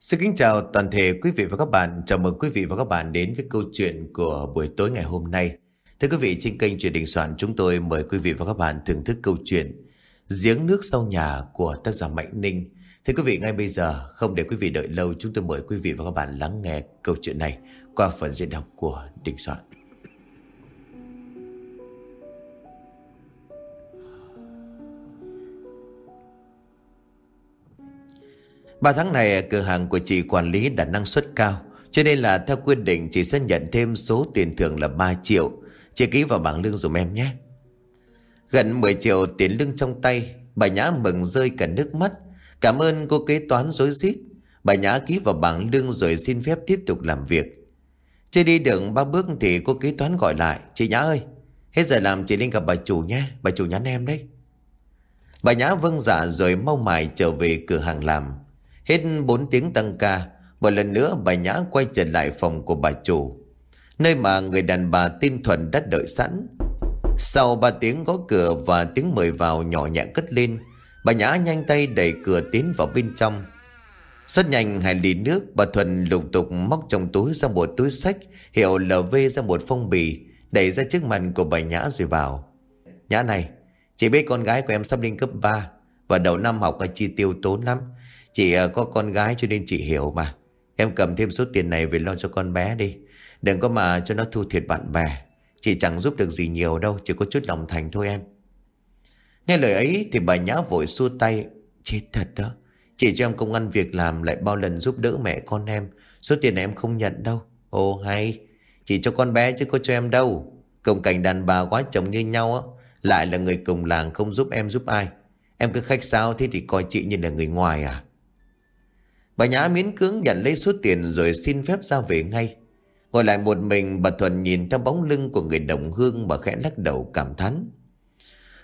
Xin kính chào toàn thể quý vị và các bạn. Chào mừng quý vị và các bạn đến với câu chuyện của buổi tối ngày hôm nay. Thưa quý vị, trên kênh Truyền Đình Soạn chúng tôi mời quý vị và các bạn thưởng thức câu chuyện Giếng nước sau nhà của tác giả Mạnh Ninh. Thưa quý vị, ngay bây giờ, không để quý vị đợi lâu, chúng tôi mời quý vị và các bạn lắng nghe câu chuyện này qua phần diễn đọc của Đình Soạn. Ba tháng này, cửa hàng của chị quản lý đạt năng suất cao, Cho nên là theo quy định, chị sẽ nhận thêm số tiền thưởng là 3 triệu. Chị ký vào bảng lương dùm em nhé. Gần 10 triệu tiền lương trong tay, Bà Nhã mừng rơi cả nước mắt. Cảm ơn cô kế toán dối rít. Bà Nhã ký vào bảng lương rồi xin phép tiếp tục làm việc. Chị đi được ba bước thì cô kế toán gọi lại, Chị Nhã ơi, Hết giờ làm chị lên gặp bà chủ nhé, Bà chủ nhắn em đấy. Bà Nhã vâng dạ rồi mau mải trở về cửa hàng làm. Hết 4 tiếng tăng ca, một lần nữa bà Nhã quay trở lại phòng của bà chủ. Nơi mà người đàn bà tin Thuần đã đợi sẵn. Sau 3 tiếng gõ cửa và tiếng mời vào nhỏ nhẹ cất lên, bà Nhã nhanh tay đẩy cửa tiến vào bên trong. Rất nhanh hai ly nước, bà Thuần lục tục móc trong túi ra một túi sách, hiệu LV ra một phong bì, đẩy ra trước mặt của bà Nhã rồi bảo. Nhã này, chị biết con gái của em sắp lên cấp 3, và đầu năm học ở chi tiêu tốn lắm. Chị ờ, có con gái cho nên chị hiểu mà. Em cầm thêm số tiền này về lo cho con bé đi. Đừng có mà cho nó thu thiệt bạn bè. Chị chẳng giúp được gì nhiều đâu, Chỉ có chút lòng thành thôi em. Nghe lời ấy thì bà Nhã vội xua tay. Chết thật đó. Chị cho em công ăn việc làm lại bao lần giúp đỡ mẹ con em. Số tiền này em không nhận đâu. Ồ hay. Chị cho con bé chứ có cho em đâu. Công cảnh đàn bà quá chồng như nhau á. Lại là người cùng làng không giúp em giúp ai. Em cứ khách sao thế thì coi chị như là người ngoài à. Bà Nhã miễn cưỡng nhận lấy số tiền rồi xin phép ra về ngay. Ngồi lại một mình bà Thuần nhìn theo bóng lưng của người đồng hương mà khẽ lắc đầu cảm thán.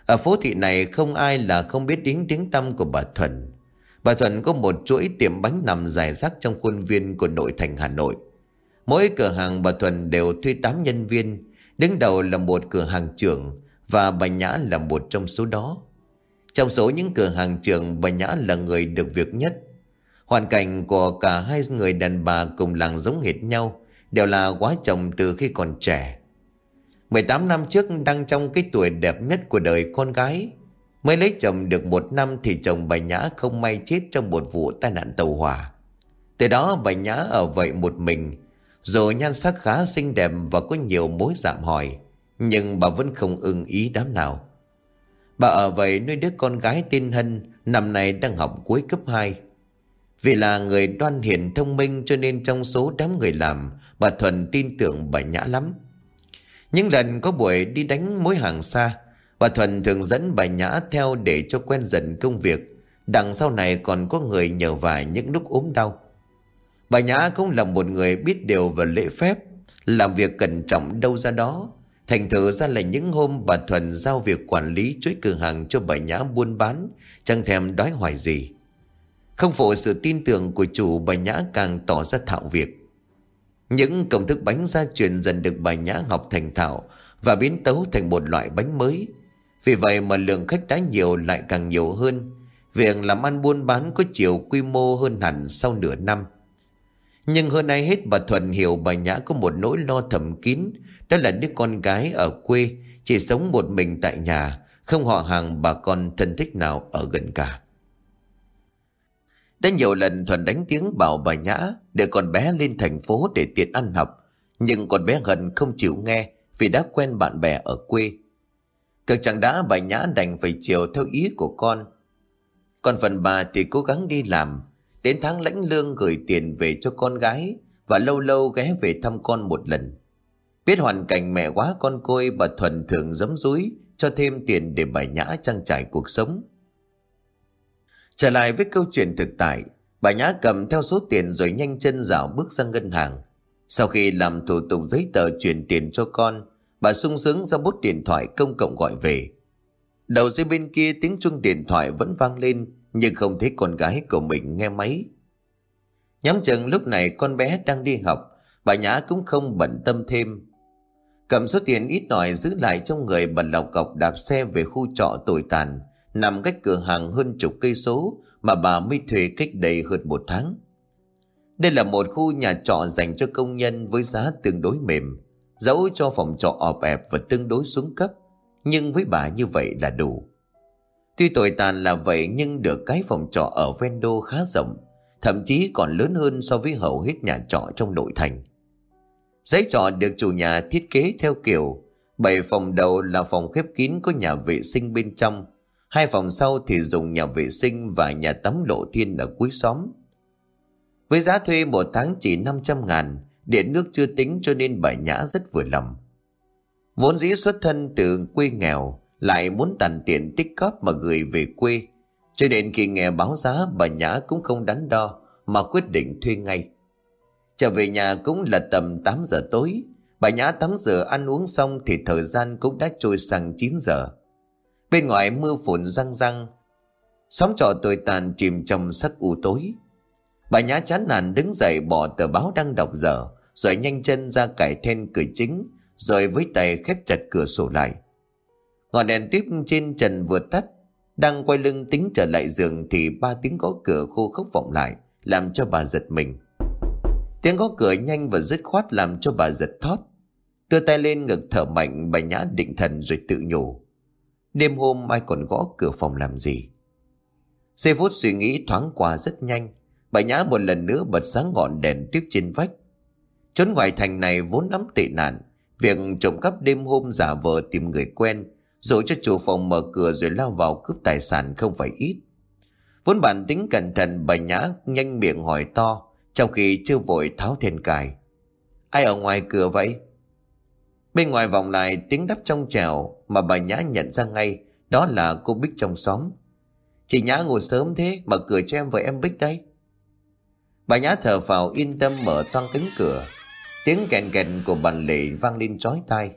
Ở phố thị này không ai là không biết đến tiếng tăm của bà Thuần. Bà Thuần có một chuỗi tiệm bánh nằm dài rác trong khuôn viên của nội thành Hà Nội. Mỗi cửa hàng bà Thuần đều thuê 8 nhân viên, đứng đầu là một cửa hàng trưởng và bà Nhã là một trong số đó. Trong số những cửa hàng trưởng bà Nhã là người được việc nhất Hoàn cảnh của cả hai người đàn bà cùng làng giống hệt nhau, đều là quá chồng từ khi còn trẻ. 18 năm trước đang trong cái tuổi đẹp nhất của đời con gái. Mới lấy chồng được một năm thì chồng bà Nhã không may chết trong một vụ tai nạn tàu hỏa. Từ đó bà Nhã ở vậy một mình, rồi nhan sắc khá xinh đẹp và có nhiều mối giảm hỏi, nhưng bà vẫn không ưng ý đám nào. Bà ở vậy nuôi đứa con gái tên Hân, năm nay đang học cuối cấp 2. Vì là người đoan hiền thông minh cho nên trong số đám người làm, bà Thuần tin tưởng bà Nhã lắm. Những lần có buổi đi đánh mối hàng xa, bà Thuần thường dẫn bà Nhã theo để cho quen dần công việc. Đằng sau này còn có người nhờ vả những lúc ốm đau. Bà Nhã cũng là một người biết điều và lễ phép, làm việc cẩn trọng đâu ra đó. Thành thử ra là những hôm bà Thuần giao việc quản lý chuỗi cửa hàng cho bà Nhã buôn bán, chẳng thèm đói hoài gì. Không phụ sự tin tưởng của chủ bà Nhã càng tỏ ra thạo việc. Những công thức bánh gia truyền dần được bà Nhã học thành thạo và biến tấu thành một loại bánh mới. Vì vậy mà lượng khách đã nhiều lại càng nhiều hơn. Việc làm ăn buôn bán có chiều quy mô hơn hẳn sau nửa năm. Nhưng hơn ai hết bà Thuần hiểu bà Nhã có một nỗi lo thầm kín, đó là đứa con gái ở quê, chỉ sống một mình tại nhà, không họ hàng bà con thân thích nào ở gần cả. Đã nhiều lần Thuần đánh tiếng bảo bà Nhã để con bé lên thành phố để tiện ăn học. Nhưng con bé Hân không chịu nghe vì đã quen bạn bè ở quê. Cực chẳng đã bà Nhã đành phải chiều theo ý của con. Còn phần bà thì cố gắng đi làm, đến tháng lãnh lương gửi tiền về cho con gái và lâu lâu ghé về thăm con một lần. Biết hoàn cảnh mẹ quá con côi bà Thuần thường giấm dúi cho thêm tiền để bà Nhã trang trải cuộc sống. Trở lại với câu chuyện thực tại, bà Nhã cầm theo số tiền rồi nhanh chân dạo bước sang ngân hàng. Sau khi làm thủ tục giấy tờ chuyển tiền cho con, bà sung sướng ra bút điện thoại công cộng gọi về. Đầu dây bên kia tiếng chuông điện thoại vẫn vang lên, nhưng không thấy con gái của mình nghe máy. Nhắm chừng lúc này con bé đang đi học, bà Nhã cũng không bận tâm thêm. Cầm số tiền ít ỏi giữ lại trong người bà lọc cọc đạp xe về khu trọ tồi tàn, nằm cách cửa hàng hơn chục cây số mà bà mới thuê cách đây hơn một tháng. Đây là một khu nhà trọ dành cho công nhân với giá tương đối mềm, dẫu cho phòng trọ ọp ẹp và tương đối xuống cấp, nhưng với bà như vậy là đủ. Tuy tồi tàn là vậy nhưng được cái phòng trọ ở Vendo khá rộng, thậm chí còn lớn hơn so với hầu hết nhà trọ trong nội thành. Giấy trọ được chủ nhà thiết kế theo kiểu bảy phòng đầu là phòng khép kín có nhà vệ sinh bên trong, hai phòng sau thì dùng nhà vệ sinh và nhà tắm lộ thiên ở cuối xóm. Với giá thuê một tháng chỉ 500 ngàn, điện nước chưa tính cho nên bà Nhã rất vừa lòng. Vốn dĩ xuất thân từ quê nghèo, lại muốn tàn tiền tích cóp mà gửi về quê. Cho nên khi nghe báo giá bà Nhã cũng không đắn đo mà quyết định thuê ngay. Trở về nhà cũng là tầm 8 giờ tối. Bà Nhã tắm rửa ăn uống xong thì thời gian cũng đã trôi sang 9 giờ. Bên ngoài mưa phùn răng răng. Xóm trọ tồi tàn chìm trong sắc u tối. Bà Nhã chán nản đứng dậy bỏ tờ báo đang đọc dở, rồi nhanh chân ra cải then cửa chính, rồi với tay khép chặt cửa sổ lại. Ngọn đèn tuyếp trên trần vừa tắt, đang quay lưng tính trở lại giường thì ba tiếng gõ cửa khô khốc vọng lại, làm cho bà giật mình. Tiếng gõ cửa nhanh và dứt khoát làm cho bà giật thót. Đưa tay lên ngực thở mạnh, bà nhã định thần rồi tự nhủ. Đêm hôm ai còn gõ cửa phòng làm gì? Giây phút suy nghĩ thoáng qua rất nhanh. Bà nhã một lần nữa bật sáng ngọn đèn tiếp trên vách. Trốn ngoài thành này vốn lắm tệ nạn. Việc trộm cắp đêm hôm giả vờ tìm người quen, rồi cho chủ phòng mở cửa rồi lao vào cướp tài sản không phải ít. Vốn bản tính cẩn thận, bà nhã nhanh miệng hỏi to, trong khi chưa vội tháo then cài. Ai ở ngoài cửa vậy? Bên ngoài vòng lại tiếng đắp trong trèo mà bà Nhã nhận ra ngay đó là cô Bích trong xóm. Chị Nhã ngồi sớm thế mở cửa cho em với em Bích đây. Bà Nhã thở vào yên tâm mở toang cánh cửa. Tiếng kèn kèn của bàn lệ vang lên trói tai.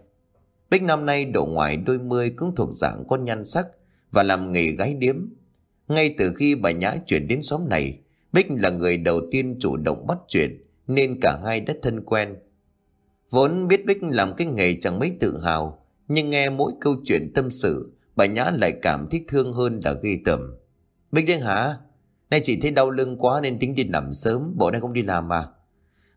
Bích năm nay độ ngoài đôi mươi cũng thuộc dạng con nhan sắc và làm nghề gái điếm. Ngay từ khi bà Nhã chuyển đến xóm này, Bích là người đầu tiên chủ động bắt chuyện nên cả hai đã thân quen. Vốn biết Bích làm cái nghề chẳng mấy tự hào, nhưng nghe mỗi câu chuyện tâm sự, bà Nhã lại cảm thấy thương hơn là ghi tầm. Bích đấy hả? Nay chị thấy đau lưng quá nên tính đi nằm sớm, bộ nay không đi làm mà.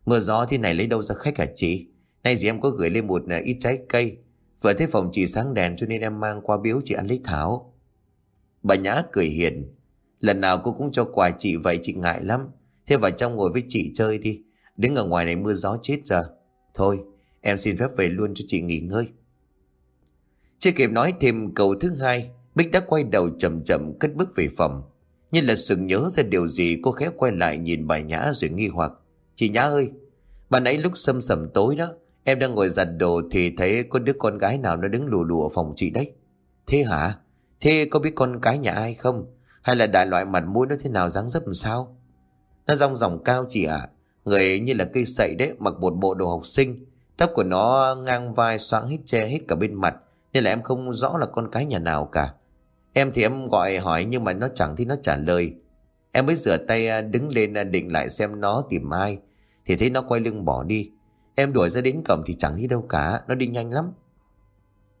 Mưa gió thế này lấy đâu ra khách hả chị? Nay dì em có gửi lên một à, ít trái cây. Vừa thấy phòng chị sáng đèn cho nên em mang qua biếu chị ăn lấy thảo. Bà Nhã cười hiền. Lần nào cô cũng cho quà chị vậy chị ngại lắm. Thế vào trong ngồi với chị chơi đi. Đứng ở ngoài này mưa gió chết giờ. Thôi, em xin phép về luôn cho chị nghỉ ngơi. Chưa kịp nói thêm câu thứ hai, Bích đã quay đầu chậm chậm cất bước về phòng. Như là sừng nhớ ra điều gì cô khẽ quay lại nhìn bà Nhã rồi nghi hoặc. Chị Nhã ơi, bà nãy lúc sâm sầm tối đó, em đang ngồi giặt đồ thì thấy có đứa con gái nào nó đứng lù lù ở phòng chị đấy. Thế hả? Thế có biết con cái nhà ai không? Hay là đại loại mặt mũi nó thế nào dáng dấp làm sao? Nó rong ròng cao chị ạ. À. Người như là cây sậy đấy, mặc một bộ đồ học sinh. Tóc của nó ngang vai xoãng hết che hết cả bên mặt. Nên là em không rõ là con cái nhà nào cả. Em thì em gọi hỏi nhưng mà nó chẳng thì nó trả lời. Em mới rửa tay à, đứng lên à, định lại xem nó tìm ai. Thì thấy nó quay lưng bỏ đi. Em đuổi ra đến cổng thì chẳng thấy đâu cả. Nó đi nhanh lắm.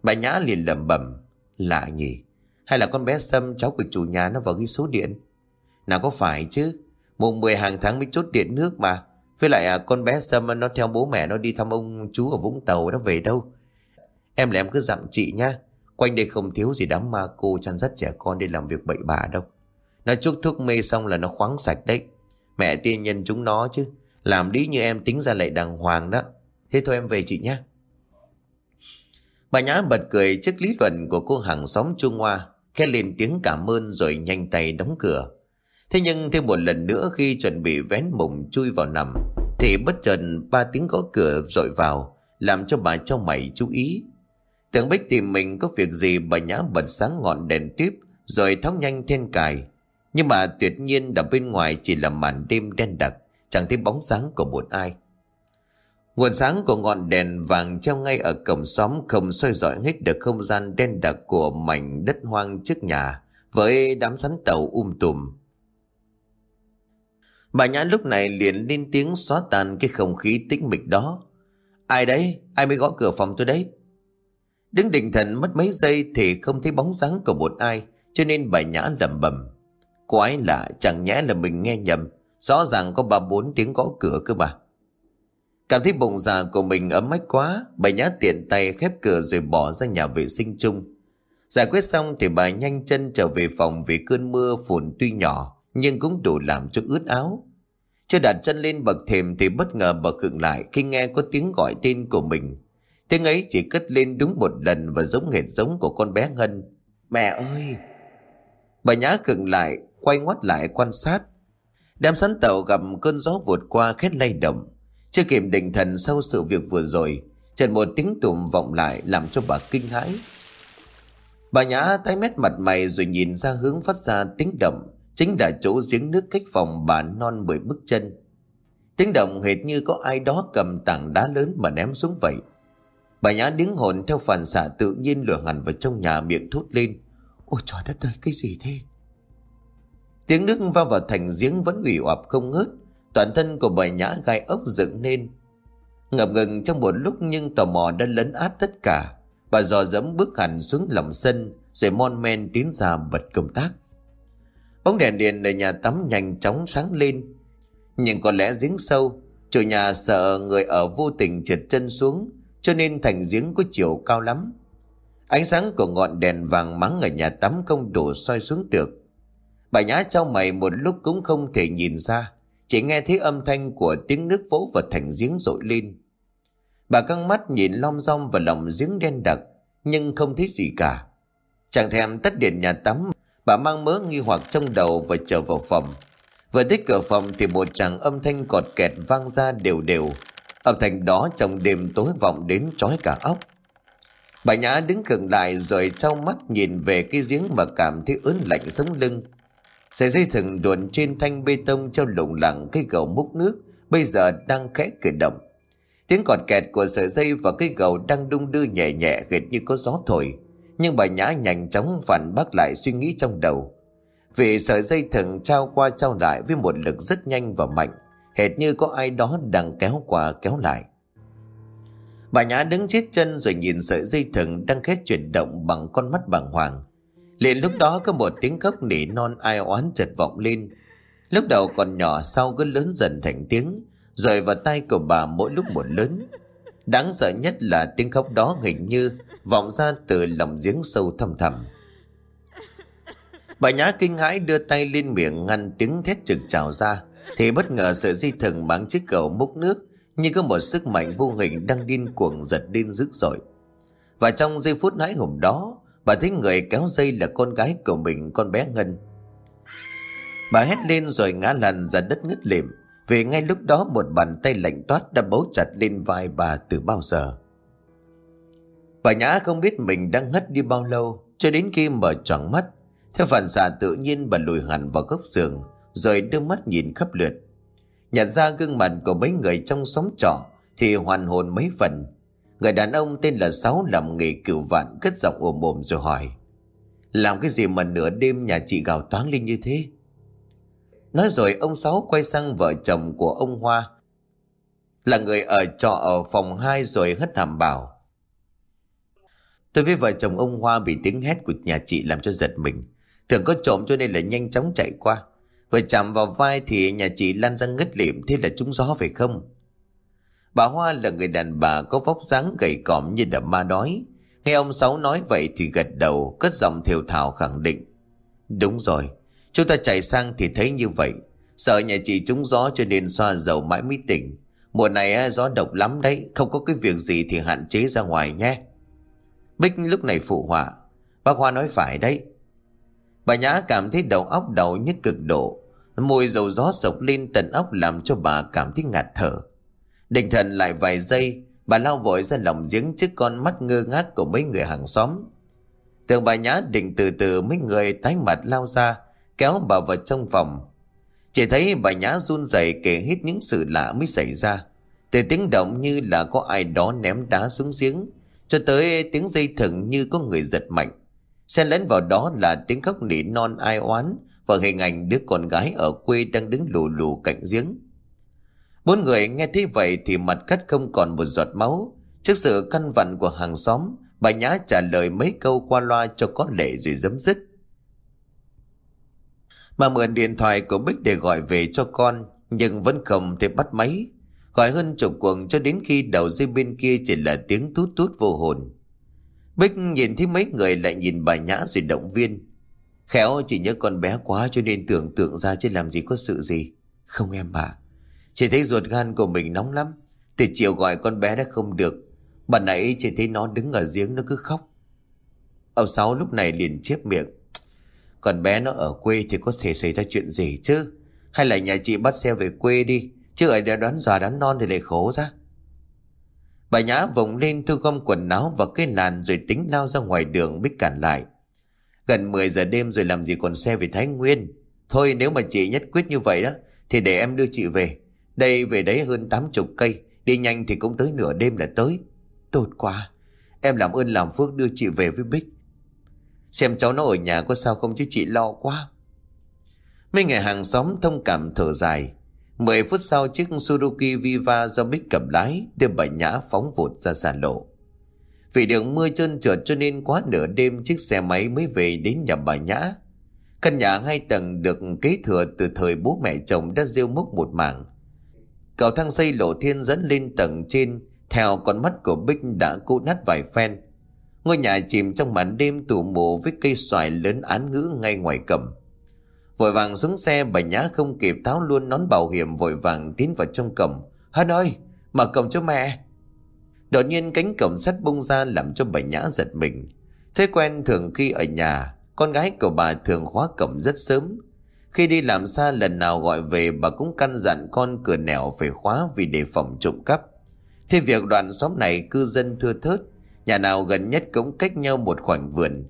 Bà Nhã liền lẩm bẩm Lạ nhỉ hay là con bé Sâm cháu của chủ nhà nó vào ghi số điện Nào có phải chứ Mùng 10 hàng tháng mới chốt điện nước mà với lại à, con bé Sâm nó theo bố mẹ nó đi thăm ông chú ở Vũng Tàu nó về đâu. Em là em cứ dặn chị nhá. Quanh đây không thiếu gì đám ma cô chăn dắt trẻ con đi làm việc bậy bạ đâu. Nó chúc thuốc mê xong là nó khoáng sạch đấy. Mẹ tiên nhân chúng nó chứ. Làm đi như em tính ra lại đàng hoàng đó. Thế thôi em về chị nhé Bà Nhã bật cười trước lý luận của cô hàng xóm Trung Hoa Khẽ lên tiếng cảm ơn rồi nhanh tay đóng cửa. Thế nhưng thêm một lần nữa khi chuẩn bị vén mùng chui vào nằm, Thì bất chợt ba tiếng gõ cửa rội vào, Làm cho bà trong mày chú ý. Tưởng Bích tìm mình có việc gì bà nhã bật sáng ngọn đèn tiếp Rồi tháo nhanh then cài. Nhưng mà tuyệt nhiên đập bên ngoài chỉ là màn đêm đen đặc, Chẳng thấy bóng sáng của một ai. Nguồn sáng của ngọn đèn vàng treo ngay ở cổng xóm không soi dọi hết được không gian đen đặc của mảnh đất hoang trước nhà, với đám sắn tàu um tùm. Bà Nhã lúc này liền lên tiếng xóa tan cái không khí tĩnh mịch đó. Ai đấy? Ai mới gõ cửa phòng tôi đấy? Đứng định thần mất mấy giây thì không thấy bóng dáng của một ai cho nên bà Nhã lẩm bẩm. Quái lạ chẳng nhẽ là mình nghe nhầm Rõ ràng có ba bốn tiếng gõ cửa cơ mà. Cảm thấy bụng già của mình ấm ách quá, bà nhã tiện tay khép cửa rồi bỏ ra nhà vệ sinh chung. Giải quyết xong thì bà nhanh chân trở về phòng vì cơn mưa phùn tuy nhỏ nhưng cũng đủ làm cho ướt áo. Chưa đặt chân lên bậc thềm thì bất ngờ bậc khựng lại khi nghe có tiếng gọi tên của mình. Tiếng ấy chỉ cất lên đúng một lần và giống hệt giống của con bé Ngân. Mẹ ơi! Bà nhã khựng lại, quay ngoắt lại quan sát. Đám sắn tàu gặp cơn gió vụt qua khét lay động. Chưa kịp định thần sau sự việc vừa rồi, chợt một tiếng tùm vọng lại làm cho bà kinh hãi. Bà nhã tái mét mặt mày rồi nhìn ra hướng phát ra tiếng động, chính là chỗ giếng nước cách phòng bà non mười bước chân. Tiếng động hệt như có ai đó cầm tảng đá lớn mà ném xuống vậy. Bà nhã đứng hồn theo phản xạ tự nhiên lửa hẳn vào trong nhà miệng thốt lên. Ôi trời đất ơi, cái gì thế? Tiếng nước va vào thành giếng vẫn ủy oạp không ngớt. Toàn thân của bà nhã gai ốc dựng lên. Ngập ngừng trong một lúc nhưng tò mò đã lấn át tất cả. Bà dò dẫm bước hẳn xuống lòng sân rồi mon men tiến ra bật công tác. Bóng đèn điện ở nhà tắm nhanh chóng sáng lên. Nhưng có lẽ giếng sâu, chủ nhà sợ người ở vô tình trượt chân xuống cho nên thành giếng có chiều cao lắm. Ánh sáng của ngọn đèn vàng mắng ở nhà tắm không đủ soi xuống được. Bà nhã trao mày một lúc cũng không thể nhìn ra, chỉ nghe thấy âm thanh của tiếng nước vỗ vào thành giếng rội lên. Bà căng mắt nhìn lom rong vào lòng giếng đen đặc, nhưng không thấy gì cả. Chẳng thèm tắt điện nhà tắm, bà mang mớ nghi hoặc trong đầu và trở vào phòng. Vừa tích cửa phòng thì một tràng âm thanh cọt kẹt vang ra đều đều. Âm thanh đó trong đêm tối vọng đến trói cả óc. Bà Nhã đứng khựng lại rồi trao mắt nhìn về cái giếng mà cảm thấy ớn lạnh sống lưng. Sợi dây thừng đuồn trên thanh bê tông treo lủng lẳng cây gầu múc nước, bây giờ đang khẽ cử động. Tiếng cọt kẹt của sợi dây và cây gầu đang đung đưa nhẹ nhẹ hệt như có gió thổi. Nhưng bà Nhã nhanh chóng phản bác lại suy nghĩ trong đầu. Vì sợi dây thừng trao qua trao lại với một lực rất nhanh và mạnh, hệt như có ai đó đang kéo qua kéo lại. Bà Nhã đứng chết chân rồi nhìn sợi dây thừng đang khét chuyển động bằng con mắt bàng hoàng. liền lúc đó có một tiếng khóc nỉ non ai oán chật vọng lên. Lúc đầu còn nhỏ sau cứ lớn dần thành tiếng, rồi vào tay của bà mỗi lúc một lớn. Đáng sợ nhất là tiếng khóc đó hình như vọng ra từ lòng giếng sâu thầm thầm. Bà Nhã kinh hãi đưa tay lên miệng ngăn tiếng thét trực trào ra, thì bất ngờ sợi dây thừng bằng chiếc cầu múc nước như có một sức mạnh vô hình đang điên cuồng giật điên dữ dội. Và trong giây phút nãy hùng đó, bà thấy người kéo dây là con gái của mình, con bé Ngân. Bà hét lên rồi ngã lăn ra đất ngất lịm, vì ngay lúc đó một bàn tay lạnh toát đã bấu chặt lên vai bà từ bao giờ. Bà Nhã không biết mình đang ngất đi bao lâu, cho đến khi mở tròn mắt. Theo phản xạ tự nhiên bà lùi hẳn vào góc giường, rồi đưa mắt nhìn khắp lượt. Nhận ra gương mặt của mấy người trong xóm trọ thì hoàn hồn mấy phần. Người đàn ông tên là Sáu làm nghề cửu vạn cất giọng ồm ồm rồi hỏi. Làm cái gì mà nửa đêm nhà chị gào toáng lên như thế? Nói rồi ông Sáu quay sang vợ chồng của ông Hoa. Là người ở trọ ở phòng 2 rồi hất hàm bảo. Tôi với vợ chồng ông Hoa bị tiếng hét của nhà chị làm cho giật mình. Tưởng có trộm cho nên là nhanh chóng chạy qua. Vừa chạm vào vai thì nhà chị lan ra ngất lịm thế là trúng gió phải không? Bà Hoa là người đàn bà có vóc dáng gầy còm như đầm ma đói. Nghe ông Sáu nói vậy thì gật đầu, cất giọng thiều thảo khẳng định. Đúng rồi, chúng ta chạy sang thì thấy như vậy. Sợ nhà chị trúng gió cho nên xoa dầu mãi mới tỉnh. Mùa này gió độc lắm đấy, không có cái việc gì thì hạn chế ra ngoài nhé. Bích lúc này phụ họa. Bác Hoa nói phải đấy. Bà Nhã cảm thấy đầu óc đau nhức cực độ. Mùi dầu gió sộc lên tận óc làm cho bà cảm thấy ngạt thở. Định thần lại vài giây, bà lao vội ra lòng giếng trước con mắt ngơ ngác của mấy người hàng xóm. Tưởng bà Nhã định từ từ mấy người tái mặt lao ra, kéo bà vào trong phòng. Chỉ thấy bà Nhã run rẩy kể hết những sự lạ mới xảy ra. Từ tiếng động như là có ai đó ném đá xuống giếng, cho tới tiếng dây thừng như có người giật mạnh. Xen lẫn vào đó là tiếng khóc nỉ non ai oán và hình ảnh đứa con gái ở quê đang đứng lù lù cạnh giếng. Bốn người nghe thấy vậy thì mặt cắt không còn một giọt máu. Trước sự căn vặn của hàng xóm, bà Nhã trả lời mấy câu qua loa cho có lệ rồi dấm dứt. Mà mượn điện thoại của Bích để gọi về cho con, Nhưng vẫn không thể bắt máy Gọi hơn chục cuồng cho đến khi đầu dây bên kia chỉ là tiếng tút tút vô hồn. Bích nhìn thấy mấy người lại nhìn bà Nhã rồi động viên. Khéo chỉ nhớ con bé quá cho nên tưởng tượng ra chứ làm gì có sự gì. Không em bà. Chỉ thấy ruột gan của mình nóng lắm. Từ chiều gọi con bé đã không được. Bà nãy chỉ thấy nó đứng ở giếng nó cứ khóc. Ông Sáu lúc này liền chép miệng. Còn bé nó ở quê thì có thể xảy ra chuyện gì chứ? Hay là nhà chị bắt xe về quê đi? Chứ ở đã đoán già đoán non thì lại khổ ra Bà Nhã vùng lên thu gom quần áo và cái làn rồi tính lao ra ngoài đường Bích cản lại. Gần 10 giờ đêm rồi làm gì còn xe về Thái Nguyên. Thôi nếu mà chị nhất quyết như vậy đó thì để em đưa chị về. Đây về đấy hơn 80 cây, đi nhanh thì cũng tới nửa đêm là tới. Tốt quá, em làm ơn làm phước đưa chị về với Bích. Xem cháu nó ở nhà có sao không chứ chị lo quá. Mấy ngày hàng xóm thông cảm thở dài. Mười phút sau chiếc Suzuki Viva do Bích cầm lái đưa bà Nhã phóng vụt ra xa lộ. Vì đường mưa trơn trượt cho nên quá nửa đêm chiếc xe máy mới về đến nhà bà Nhã. Căn nhà hai tầng được kế thừa từ thời bố mẹ chồng đã rêu mốc một mảng. Cầu thang xây lộ thiên dẫn lên tầng trên, theo con mắt của Bích đã cũ nát vài phen. Ngôi nhà chìm trong màn đêm tù mù với cây xoài lớn án ngữ ngay ngoài cầm. Vội vàng xuống xe bà Nhã không kịp tháo luôn nón bảo hiểm vội vàng tiến vào trong cổng. Hân ơi, mở cổng cho mẹ. Đột nhiên cánh cổng sắt bung ra làm cho bà Nhã giật mình. Thế quen thường khi ở nhà, con gái của bà thường khóa cổng rất sớm. Khi đi làm xa lần nào gọi về bà cũng căn dặn con cửa nẻo phải khóa vì đề phòng trộm cắp. Thế việc đoạn xóm này cư dân thưa thớt, nhà nào gần nhất cũng cách nhau một khoảng vườn,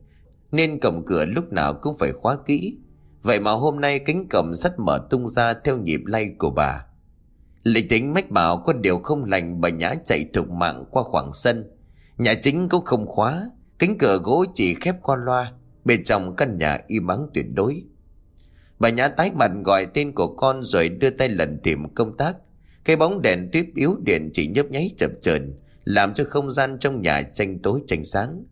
nên cổng cửa lúc nào cũng phải khóa kỹ. Vậy mà hôm nay cánh cổng sắt mở tung ra theo nhịp lay của bà. Lịch tính mách bảo có điều không lành bà nhã chạy thục mạng qua khoảng sân. Nhà chính cũng không khóa, cánh cửa gỗ chỉ khép qua loa, bên trong căn nhà im ắng tuyệt đối. Bà nhã tái mặt gọi tên của con rồi đưa tay lần tìm công tác. Cái bóng đèn tuyếp yếu điện chỉ nhấp nháy chập chờn làm cho không gian trong nhà tranh tối tranh sáng.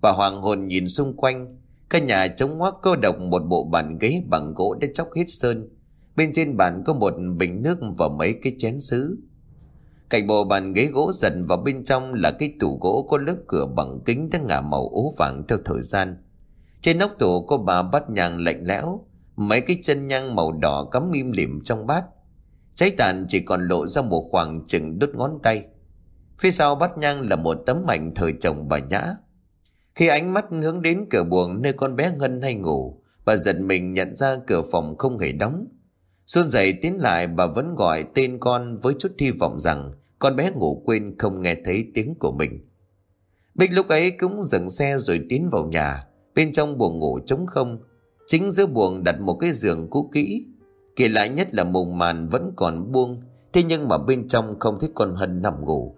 Bà hoàng hồn nhìn xung quanh, Căn nhà trống hoác cô độc một bộ bàn ghế bằng gỗ đã chóc hết sơn. Bên trên bàn có một bình nước và mấy cái chén sứ. Cạnh bộ bàn ghế gỗ dần vào bên trong là cái tủ gỗ có lớp cửa bằng kính đã ngả màu ố vàng theo thời gian. Trên nóc tủ có bà bát nhang lạnh lẽo, mấy cái chân nhang màu đỏ cắm im lìm trong bát. Cháy tàn chỉ còn lộ ra một khoảng chừng đốt ngón tay. Phía sau bát nhang là một tấm ảnh thời chồng bà Nhã. Khi ánh mắt hướng đến cửa buồng nơi con bé Ngân hay ngủ, bà giật mình nhận ra cửa phòng không hề đóng. Xuân dậy tiến lại bà vẫn gọi tên con với chút hy vọng rằng con bé ngủ quên không nghe thấy tiếng của mình. Bích lúc ấy cũng dừng xe rồi tiến vào nhà, bên trong buồng ngủ trống không. Chính giữa buồng đặt một cái giường cũ kỹ. Kỳ lạ nhất là mùng màn vẫn còn buông, thế nhưng mà bên trong không thấy con Hân nằm ngủ.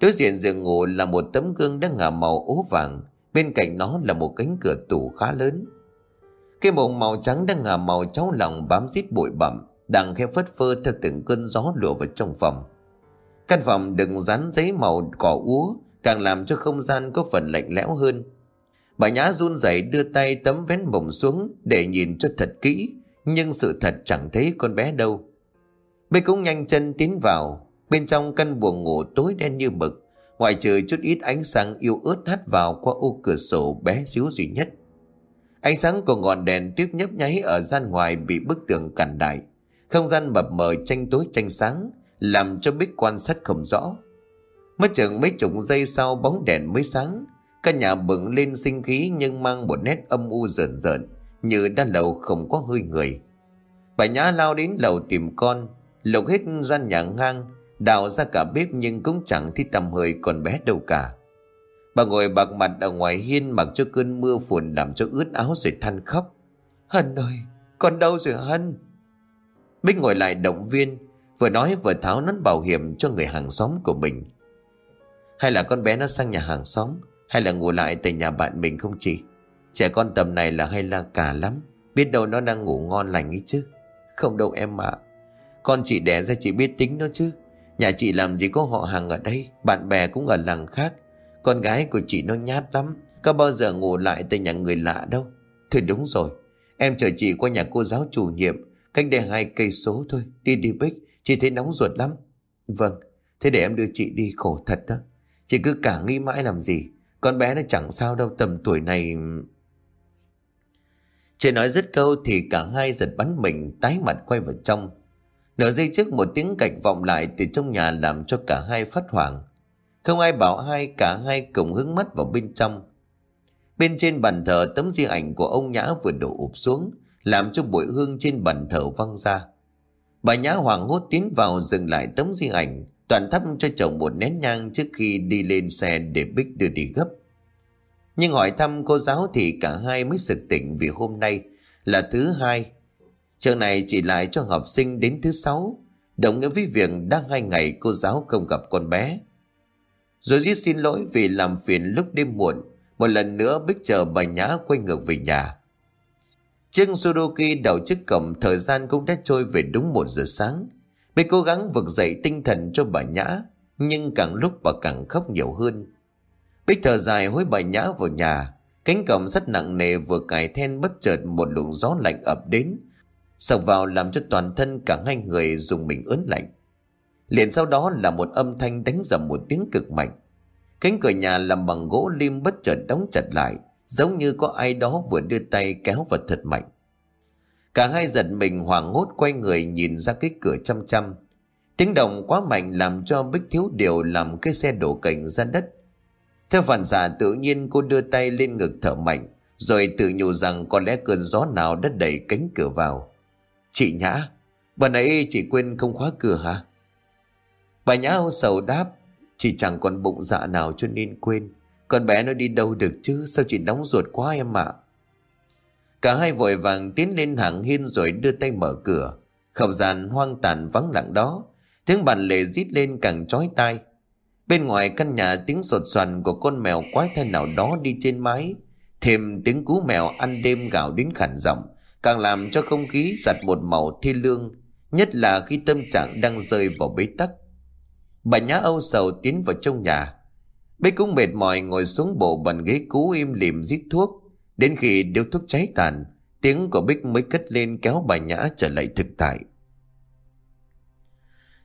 Đối diện giường ngủ là một tấm gương đang ngả màu ố vàng, Bên cạnh nó là một cánh cửa tủ khá lớn. Cái mộng màu trắng đang ngả màu cháu lòng bám rít bụi bặm, Đang khẽ phất phơ theo từng cơn gió lùa vào trong phòng. Căn phòng đừng dán giấy màu cỏ úa, Càng làm cho không gian có phần lạnh lẽo hơn. Bà nhã run rẩy đưa tay tấm vén mộng xuống Để nhìn cho thật kỹ, Nhưng sự thật chẳng thấy con bé đâu. Bê cũng nhanh chân tiến vào, Bên trong căn buồng ngủ tối đen như mực. Ngoài trời chút ít ánh sáng yêu ớt hắt vào qua ô cửa sổ bé xíu duy nhất. Ánh sáng của ngọn đèn tiếp nhấp nháy ở gian ngoài bị bức tường cản đại. Không gian mập mờ tranh tối tranh sáng, làm cho Bích quan sát không rõ. Mất chừng mấy chục giây sau bóng đèn mới sáng, căn nhà bừng lên sinh khí nhưng mang một nét âm u rợn rợn, như đã lâu không có hơi người. Bà Nhã lao đến lầu tìm con, lục hết gian nhà ngang, Đào ra cả bếp nhưng cũng chẳng thấy tầm hơi còn bé đâu cả. Bà ngồi bạc mặt ở ngoài hiên mặc cho cơn mưa phùn làm cho ướt áo rồi than khóc. Hân ơi, con đâu rồi Hân? Bích ngồi lại động viên, vừa nói vừa tháo nón bảo hiểm cho người hàng xóm của mình. Hay là con bé nó sang nhà hàng xóm, hay là ngủ lại tại nhà bạn mình không chị? Trẻ con tầm này là hay la cả lắm, biết đâu nó đang ngủ ngon lành ấy chứ. Không đâu em ạ, con chị đẻ ra chị biết tính nó chứ. Nhà chị làm gì có họ hàng ở đây, Bạn bè cũng ở làng khác. Con gái của chị nó nhát lắm, Có bao giờ ngủ lại tại nhà người lạ đâu. Thì đúng rồi, Em chờ chị qua nhà cô giáo chủ nhiệm, Cách đây hai cây số thôi, Đi đi Bích, Chị thấy nóng ruột lắm. Vâng Thế để em đưa chị đi khổ thật đó. Chị cứ cả nghĩ mãi làm gì, Con bé nó chẳng sao đâu, tầm tuổi này. Chị nói dứt câu thì cả hai giật bắn mình, tái mặt quay vào trong. Nửa giây trước một tiếng cạch vọng lại từ trong nhà làm cho cả hai phát hoảng. Không ai bảo hai, cả hai cùng hướng mắt vào bên trong. Bên trên bàn thờ tấm di ảnh của ông Nhã vừa đổ ụp xuống, làm cho bụi hương trên bàn thờ văng ra. Bà Nhã hoàng hốt tiến vào dừng lại tấm di ảnh, toàn thắp cho chồng một nén nhang trước khi đi lên xe để Bích đưa đi gấp. Nhưng hỏi thăm cô giáo thì cả hai mới sực tỉnh vì hôm nay là thứ hai Trường này chỉ lại cho học sinh đến thứ sáu, đồng nghĩa với việc đang hai ngày cô giáo không gặp con bé. Rồi Dít xin lỗi vì làm phiền lúc đêm muộn, một lần nữa Bích chờ bà Nhã quay ngược về nhà. Chiếc Sudoku đầu chiếc cổng thời gian cũng đã trôi về đúng một giờ sáng. Bích cố gắng vực dậy tinh thần cho bà Nhã, nhưng càng lúc bà càng khóc nhiều hơn. Bích thở dài hối bà Nhã vào nhà, cánh cổng rất nặng nề vừa cài then bất chợt một luồng gió lạnh ập đến, sộc vào làm cho toàn thân cả hai người dùng mình ớn lạnh. Liền sau đó là một âm thanh đánh dầm một tiếng cực mạnh. Cánh cửa nhà làm bằng gỗ lim bất chợt đóng chặt lại, giống như có ai đó vừa đưa tay kéo vào thật mạnh. Cả hai giật mình hoảng hốt quay người nhìn ra cái cửa chăm chăm. Tiếng động quá mạnh làm cho Bích thiếu điều làm cái xe đổ cành ra đất. Theo phản xạ tự nhiên cô đưa tay lên ngực thở mạnh, rồi tự nhủ rằng có lẽ cơn gió nào đã đẩy cánh cửa vào. Chị Nhã, bà nãy chị quên không khóa cửa hả? Bà Nhã âu sầu đáp, chị chẳng còn bụng dạ nào cho nên quên. Con bé nó đi đâu được chứ, sao chị đóng ruột quá em ạ? Cả hai vội vàng tiến lên hàng hiên rồi đưa tay mở cửa. Không gian hoang tàn vắng lặng đó, tiếng bàn lề rít lên càng chói tai. Bên ngoài căn nhà tiếng sột soàn của con mèo quái thân nào đó đi trên mái. Thêm tiếng cú mèo ăn đêm gào đến khản giọng càng làm cho không khí giặt một màu thi lương, nhất là khi tâm trạng đang rơi vào bế tắc. Bà nhã âu sầu tiến vào trong nhà. Bích cũng mệt mỏi ngồi xuống bộ bàn ghế cũ im lìm rít thuốc. Đến khi điếu thuốc cháy tàn, tiếng của Bích mới cất lên kéo bà nhã trở lại thực tại.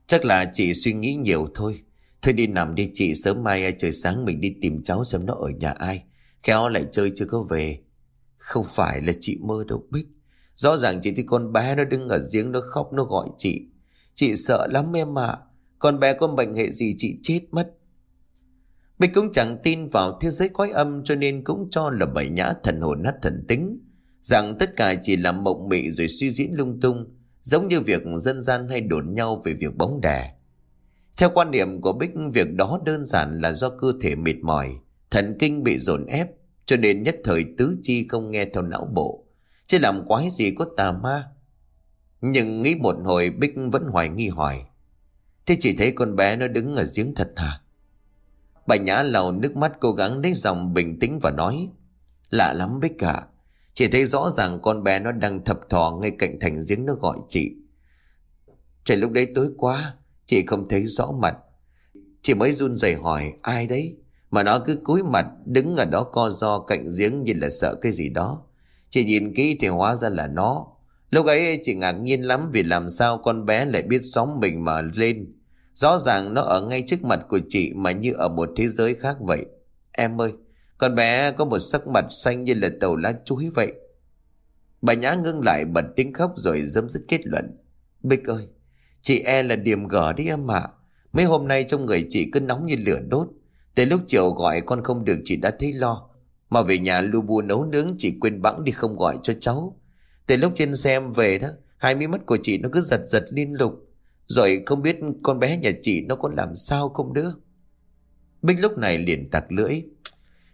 Chắc là chị suy nghĩ nhiều thôi. Thôi đi nằm đi chị sớm mai trời sáng mình đi tìm cháu xem nó ở nhà ai. Khéo lại chơi chưa có về. Không phải là chị mơ đâu Bích. Rõ ràng chị thấy con bé nó đứng ở giếng nó khóc nó gọi chị. Chị sợ lắm em ạ. Con bé có bệnh hệ gì chị chết mất. Bích cũng chẳng tin vào thế giới quái âm cho nên cũng cho là bảy nhã thần hồn nát thần tính. Rằng tất cả chỉ là mộng mị rồi suy diễn lung tung. Giống như việc dân gian hay đồn nhau về việc bóng đè. Theo quan điểm của Bích, việc đó đơn giản là do cơ thể mệt mỏi, thần kinh bị dồn ép, cho nên nhất thời tứ chi không nghe theo não bộ. Chứ làm quái gì có tà ma? Nhưng nghĩ một hồi Bích vẫn hoài nghi hỏi. Thế chỉ thấy con bé nó đứng ở giếng thật hả? Bà Nhã lau nước mắt cố gắng lấy dòng bình tĩnh và nói. Lạ lắm Bích cả, Chỉ thấy rõ ràng con bé nó đang thập thò ngay cạnh thành giếng nó gọi chị. Trời lúc đấy tối quá Chị không thấy rõ mặt. Chị mới run rẩy hỏi ai đấy? Mà nó cứ cúi mặt đứng ở đó co do cạnh giếng như là sợ cái gì đó. Chị nhìn kỹ thì hóa ra là nó. Lúc ấy chị ngạc nhiên lắm vì làm sao con bé lại biết sóng mình mà lên. Rõ ràng nó ở ngay trước mặt của chị mà như ở một thế giới khác vậy. Em ơi, con bé có một sắc mặt xanh như là tàu lá chuối vậy. Bà Nhã ngưng lại bật tiếng khóc rồi dâm dứt kết luận. Bích ơi, chị e là điểm gở đấy em ạ. Mấy hôm nay trong người chị cứ nóng như lửa đốt. Tới lúc chiều gọi con không được chị đã thấy lo. Mà về nhà lu bu nấu nướng chỉ quên bẵng đi không gọi cho cháu. Từ lúc trên xe em về đó, hai mí mắt của chị nó cứ giật giật liên lục. Rồi không biết con bé nhà chị nó có làm sao không nữa. Bích lúc này liền tặc lưỡi.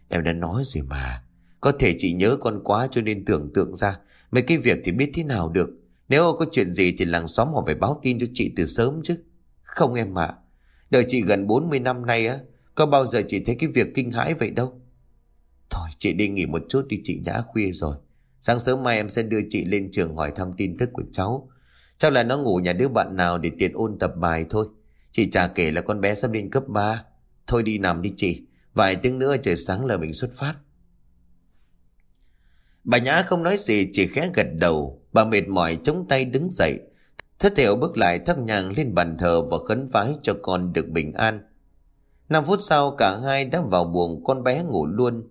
Em đã nói rồi mà. Có thể chị nhớ con quá cho nên tưởng tượng ra. Mấy cái việc thì biết thế nào được. Nếu có chuyện gì thì làng xóm họ phải báo tin cho chị từ sớm chứ. Không em ạ. Đợi chị gần 40 năm nay á. Có bao giờ chị thấy cái việc kinh hãi vậy đâu. Thôi, chị đi nghỉ một chút đi, chị nhã khuya rồi. Sáng sớm mai em sẽ đưa chị lên trường hỏi thăm tin tức của cháu. Chắc là nó ngủ nhà đứa bạn nào để tiện ôn tập bài thôi. Chị chả kể là con bé sắp lên cấp 3 Thôi đi nằm đi chị. Vài tiếng nữa trời sáng là mình xuất phát. Bà Nhã không nói gì, chỉ khẽ gật đầu. Bà mệt mỏi chống tay đứng dậy. Thất thiểu bước lại thắp nhang lên bàn thờ và khấn vái cho con được bình an. Năm phút sau, cả hai đã vào buồng con bé ngủ luôn.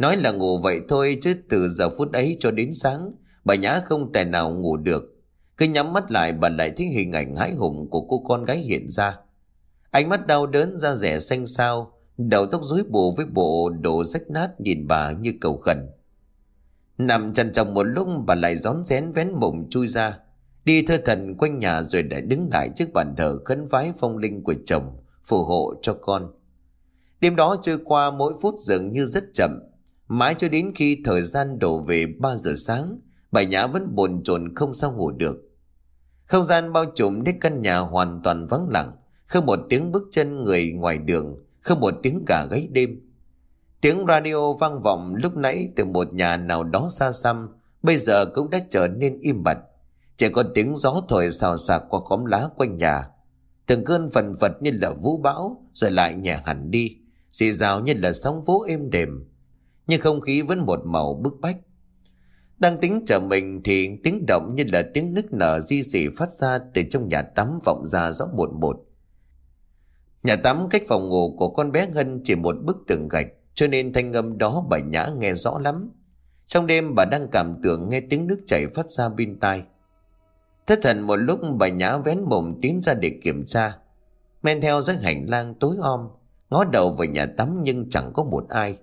Nói là ngủ vậy thôi chứ từ giờ phút ấy cho đến sáng, bà Nhã không thể nào ngủ được. Cứ nhắm mắt lại bà lại thấy hình ảnh hãi hùng của cô con gái hiện ra. Ánh mắt đau đớn da rẻ xanh xao, đầu tóc rối bù với bộ đồ rách nát nhìn bà như cầu khẩn. Nằm chăn chồng một lúc bà lại rón rén vén mộng chui ra, đi thơ thần quanh nhà rồi lại đứng lại trước bàn thờ khấn vái phong linh của chồng, phù hộ cho con. Đêm đó trôi qua mỗi phút dường như rất chậm, mãi cho đến khi thời gian đổ về 3 giờ sáng, bà Nhã vẫn bồn chồn không sao ngủ được. Không gian bao trùm đến căn nhà hoàn toàn vắng lặng, không một tiếng bước chân người ngoài đường, không một tiếng gà gáy đêm. Tiếng radio vang vọng lúc nãy từ một nhà nào đó xa xăm, bây giờ cũng đã trở nên im bặt. Chỉ có tiếng gió thổi xào xạc qua khóm lá quanh nhà. Từng cơn phần phật như là vũ bão, rồi lại nhẹ hẳn đi, xì rào như là sóng vỗ êm đềm. Nhưng không khí vẫn một màu bức bách. Đang tính chờ mình thì tiếng động như là tiếng nức nở di dị phát ra từ trong nhà tắm vọng ra rõ một một. Nhà tắm cách phòng ngủ của con bé Ngân chỉ một bức tường gạch cho nên thanh âm đó bà Nhã nghe rõ lắm. Trong đêm bà đang cảm tưởng nghe tiếng nước chảy phát ra bên tai. Thất thần một lúc bà Nhã vén mồm tiến ra để kiểm tra. Men theo dãy hành lang tối om, ngó đầu vào nhà tắm nhưng chẳng có một ai.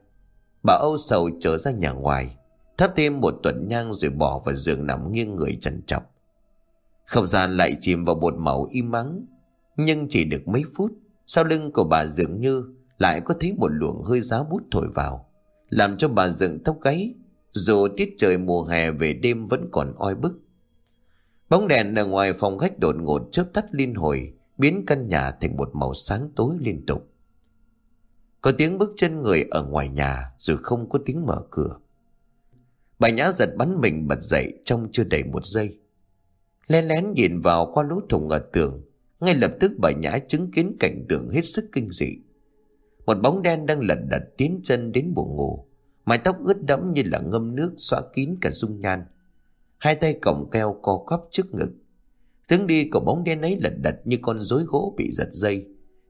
Bà âu sầu trở ra nhà ngoài, thắp thêm một tuần nhang rồi bỏ vào giường nằm nghiêng người trần chọc Không gian lại chìm vào một màu im mắng, nhưng chỉ được mấy phút, sau lưng của bà dường như lại có thấy một luồng hơi giá bút thổi vào, làm cho bà dựng tóc gáy, dù tiết trời mùa hè về đêm vẫn còn oi bức. Bóng đèn ở ngoài phòng khách đột ngột chớp tắt liên hồi, biến căn nhà thành một màu sáng tối liên tục. Có tiếng bước chân người ở ngoài nhà rồi không có tiếng mở cửa. Bà Nhã giật bắn mình bật dậy trong chưa đầy một giây. Lén lén nhìn vào qua lỗ thủng ở tường, ngay lập tức bà Nhã chứng kiến cảnh tượng hết sức kinh dị. Một bóng đen đang lật đật tiến chân đến buồng ngủ, mái tóc ướt đẫm như là ngâm nước xóa kín cả dung nhan. Hai tay cổng keo co quắp trước ngực. Tướng đi của bóng đen ấy lật đật như con rối gỗ bị giật dây.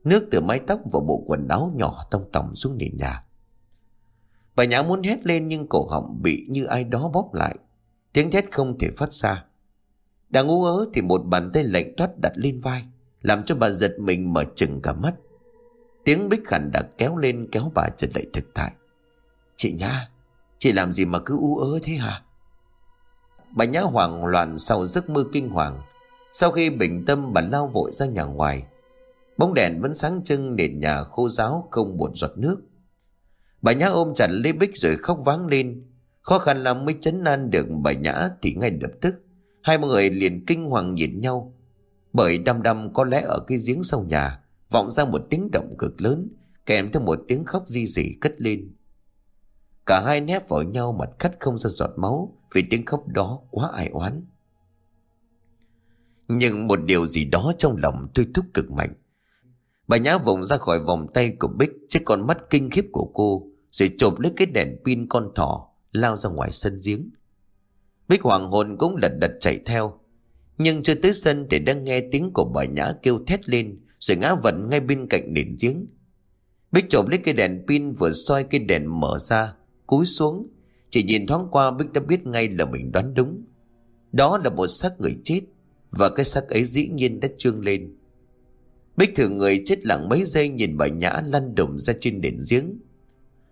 Nước từ mái tóc và bộ quần áo nhỏ tông tòng xuống nền nhà. Bà nhã muốn hét lên nhưng cổ họng bị như ai đó bóp lại. Tiếng thét không thể phát ra. Đang ngu ớ thì một bàn tay lạnh toát đặt lên vai, làm cho bà giật mình mở chừng cả mắt. Tiếng bích khẩn đã kéo lên kéo bà trở lại thực tại. Chị Nhã, chị làm gì mà cứ u ớ thế hả? Bà Nhã hoảng loạn sau giấc mơ kinh hoàng. Sau khi bình tâm bà lao vội ra nhà ngoài. Bóng đèn vẫn sáng trưng nền nhà khô ráo không một giọt nước. Bà Nhã ôm chặt lấy Bích rồi khóc váng lên. Khó khăn lắm mới chấn an được bà Nhã thì ngay lập tức. Hai người liền kinh hoàng nhìn nhau. Bởi đăm đăm có lẽ ở cái giếng sau nhà, vọng ra một tiếng động cực lớn, kèm theo một tiếng khóc di dị cất lên. Cả hai nép vào nhau mặt cắt không ra giọt máu vì tiếng khóc đó quá ai oán. Nhưng một điều gì đó trong lòng tôi thúc cực mạnh. Bà Nhã vùng ra khỏi vòng tay của Bích trước con mắt kinh khiếp của cô rồi chộp lấy cái đèn pin con thỏ lao ra ngoài sân giếng. Bích hoàng hồn cũng lật đật chạy theo. Nhưng chưa tới sân thì đang nghe tiếng của bà Nhã kêu thét lên rồi ngã vật ngay bên cạnh nền giếng. Bích chộp lấy cái đèn pin vừa soi cái đèn mở ra, cúi xuống. Chỉ nhìn thoáng qua Bích đã biết ngay là mình đoán đúng. Đó là một xác người chết, và cái xác ấy dĩ nhiên đã trương lên. Bích thử người chết lặng mấy giây nhìn bà Nhã lăn đùng ra trên đền giếng.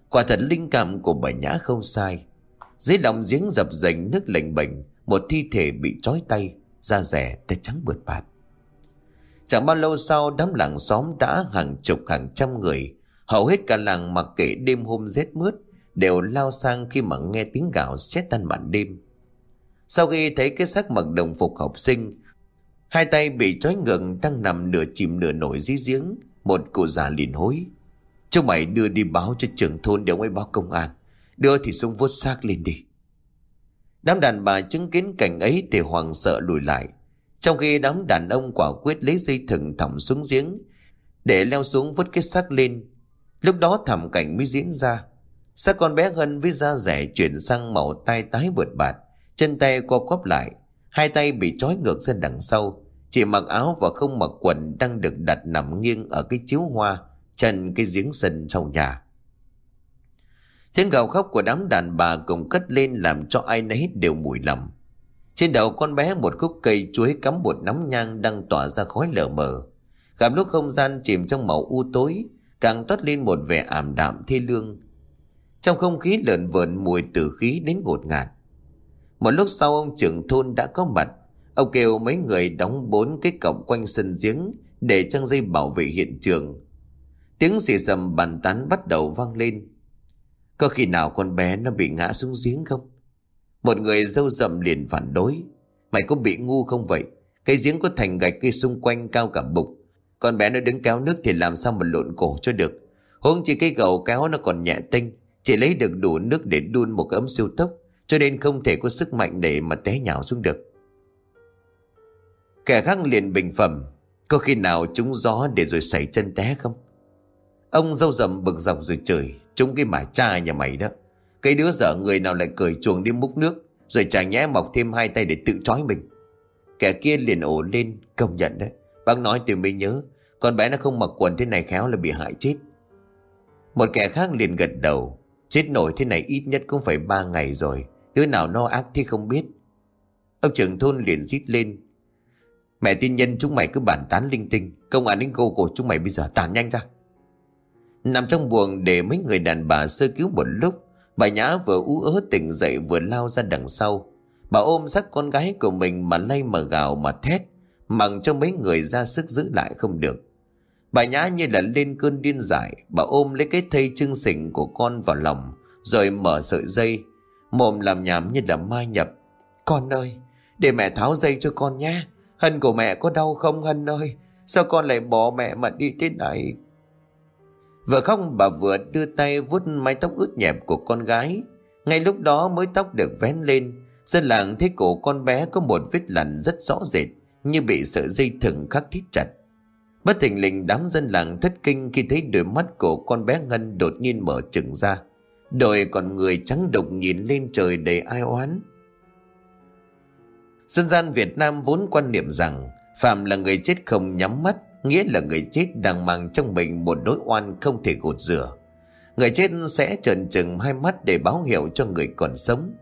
Quả thật linh cảm của bà Nhã không sai. Dưới lòng giếng dập dành nước lạnh bệnh, một thi thể bị trói tay, da rẻ tay trắng bượt bạt. Chẳng bao lâu sau đám làng xóm đã hàng chục hàng trăm người Hầu hết cả làng mặc kệ đêm hôm rét mướt Đều lao sang khi mà nghe tiếng gạo xét tan màn đêm Sau khi thấy cái xác mặc đồng phục học sinh Hai tay bị trói ngược đang nằm nửa chìm nửa nổi dưới giếng Một cụ già liền hối cho mày đưa đi báo cho trưởng thôn để ông ấy báo công an Đưa thì xuống vốt xác lên đi Đám đàn bà chứng kiến cảnh ấy thì hoàng sợ lùi lại trong khi đám đàn ông quả quyết lấy dây thừng thòng xuống giếng để leo xuống vứt cái xác lên. Lúc đó thảm cảnh mới diễn ra. Xác con bé Hân với da rẻ chuyển sang màu tai tái bượt bạt, chân tay co quắp lại. Hai tay bị trói ngược ra đằng sau chỉ mặc áo và không mặc quần Đang được đặt nằm nghiêng ở cái chiếu hoa Chân cái giếng sân trong nhà Tiếng gào khóc của đám đàn bà cùng cất lên làm cho ai nấy đều mùi lầm Trên đầu con bé một khúc cây chuối cắm một nắm nhang đang tỏa ra khói lờ mờ. Gặp lúc không gian chìm trong màu u tối, càng toát lên một vẻ ảm đạm thê lương. Trong không khí lợn vợn mùi tử khí đến ngột ngạt. Một lúc sau ông trưởng thôn đã có mặt. Ông kêu mấy người đóng bốn cái cổng quanh sân giếng để trang dây bảo vệ hiện trường. Tiếng xì xầm bàn tán bắt đầu vang lên. Có khi nào con bé nó bị ngã xuống giếng không? Một người dâu rậm liền phản đối. Mày có bị ngu không vậy? Cái giếng có thành gạch kia xung quanh cao cả bục. Con bé nó đứng kéo nước thì làm sao mà lộn cổ cho được. Huống chỉ cái gầu kéo nó còn nhẹ tinh. Chỉ lấy được đủ nước để đun một ấm siêu tốc. Cho nên không thể có sức mạnh để mà té nhào xuống được. Kẻ khác liền bình phẩm. Có khi nào chúng gió để rồi xảy chân té không? Ông dâu dầm bực dọc rồi chửi. Chúng cái mà cha nhà mày đó Cái đứa dở người nào lại cởi chuồng đi múc nước, Rồi chả nhẽ mọc thêm hai tay để tự trói mình Kẻ kia liền ổ lên, Công nhận đấy Bác nói tôi mới nhớ, Con bé nó không mặc quần thế này khéo là bị hại chết Một kẻ khác liền gật đầu, Chết nổi thế này ít nhất cũng phải ba ngày rồi, Đứa nào no ác thì không biết Ông trưởng thôn liền rít lên Mẹ tin nhân chúng mày cứ bản tán linh tinh, Công an đến cô của chúng mày bây giờ tàn nhanh ra. Nằm trong buồng để mấy người đàn bà sơ cứu một lúc, Bà Nhã vừa ú ớ tỉnh dậy vừa lao ra đằng sau. Bà ôm xác con gái của mình mà lay mà gào mà thét Mặc cho mấy người ra sức giữ lại không được. Bà Nhã như là lên cơn điên dại, Bà ôm lấy cái thây trưng sỉnh của con vào lòng, Rồi mở sợi dây, Mồm làm nhảm như là mai nhập. Con ơi, Để mẹ tháo dây cho con nhé. Hân của mẹ có đau không Hân ơi Sao con lại bỏ mẹ mà đi thế này Vừa khóc, bà vừa đưa tay vuốt mái tóc ướt nhẹp của con gái. Ngay lúc đó mới tóc được vén lên. Dân làng thấy cổ con bé có một vết lằn rất rõ rệt, như bị sợi dây thừng khắc thít chặt. Bất thình lình đám dân làng thất kinh khi thấy đôi mắt của con bé Ngân đột nhiên mở trừng ra. Đôi còn người trắng đục nhìn lên trời đầy ai oán. Dân gian Việt Nam vốn quan niệm rằng Phạm là người chết không nhắm mắt nghĩa là người chết đang mang trong mình một nỗi oan không thể gột rửa. Người chết sẽ trần trừng hai mắt để báo hiệu cho người còn sống.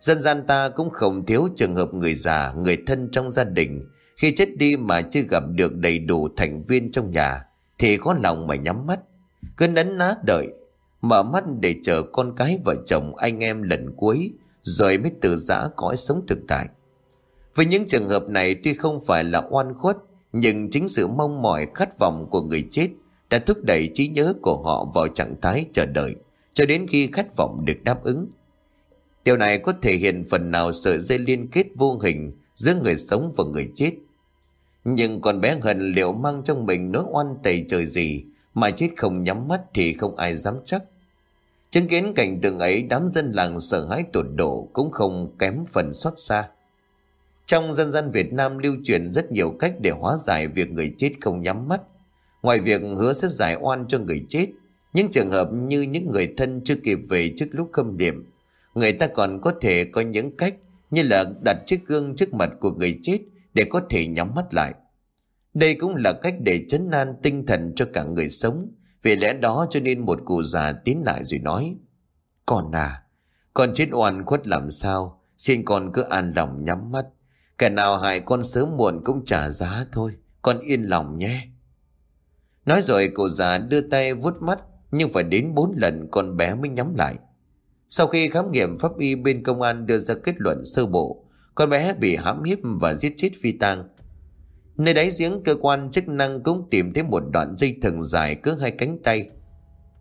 Dân gian ta cũng không thiếu trường hợp người già, người thân trong gia đình khi chết đi mà chưa gặp được đầy đủ thành viên trong nhà thì có lòng mà nhắm mắt, cứ nấn ná đợi, mở mắt để chờ con cái vợ chồng anh em lần cuối rồi mới từ giã cõi sống thực tại. Với những trường hợp này tuy không phải là oan khuất, nhưng chính sự mong mỏi, khát vọng của người chết đã thúc đẩy trí nhớ của họ vào trạng thái chờ đợi, cho đến khi khát vọng được đáp ứng. Điều này có thể hiện phần nào sợi dây liên kết vô hình giữa người sống và người chết. Nhưng con bé Hân liệu mang trong mình nỗi oan tày trời gì mà chết không nhắm mắt thì không ai dám chắc. Chứng kiến cảnh tượng ấy, đám dân làng sợ hãi tột độ cũng không kém phần xót xa. Trong dân gian Việt Nam lưu truyền rất nhiều cách để hóa giải việc người chết không nhắm mắt. Ngoài việc hứa sẽ giải oan cho người chết, những trường hợp như những người thân chưa kịp về trước lúc khâm điểm, người ta còn có thể có những cách như là đặt chiếc gương trước mặt của người chết để có thể nhắm mắt lại. Đây cũng là cách để chấn an tinh thần cho cả người sống, vì lẽ đó cho nên một cụ già tiến lại rồi nói, Con à, con chết oan khuất làm sao, xin con cứ an lòng nhắm mắt. Kẻ nào hại con sớm muộn cũng trả giá thôi, Con yên lòng nhé. Nói rồi cô già đưa tay vuốt mắt, Nhưng phải đến bốn lần con bé mới nhắm lại. Sau khi khám nghiệm pháp y bên công an đưa ra kết luận sơ bộ, Con bé bị hãm hiếp và giết chết phi tang. Nơi đáy giếng, cơ quan chức năng cũng tìm thấy một đoạn dây thừng dài cỡ hai cánh tay.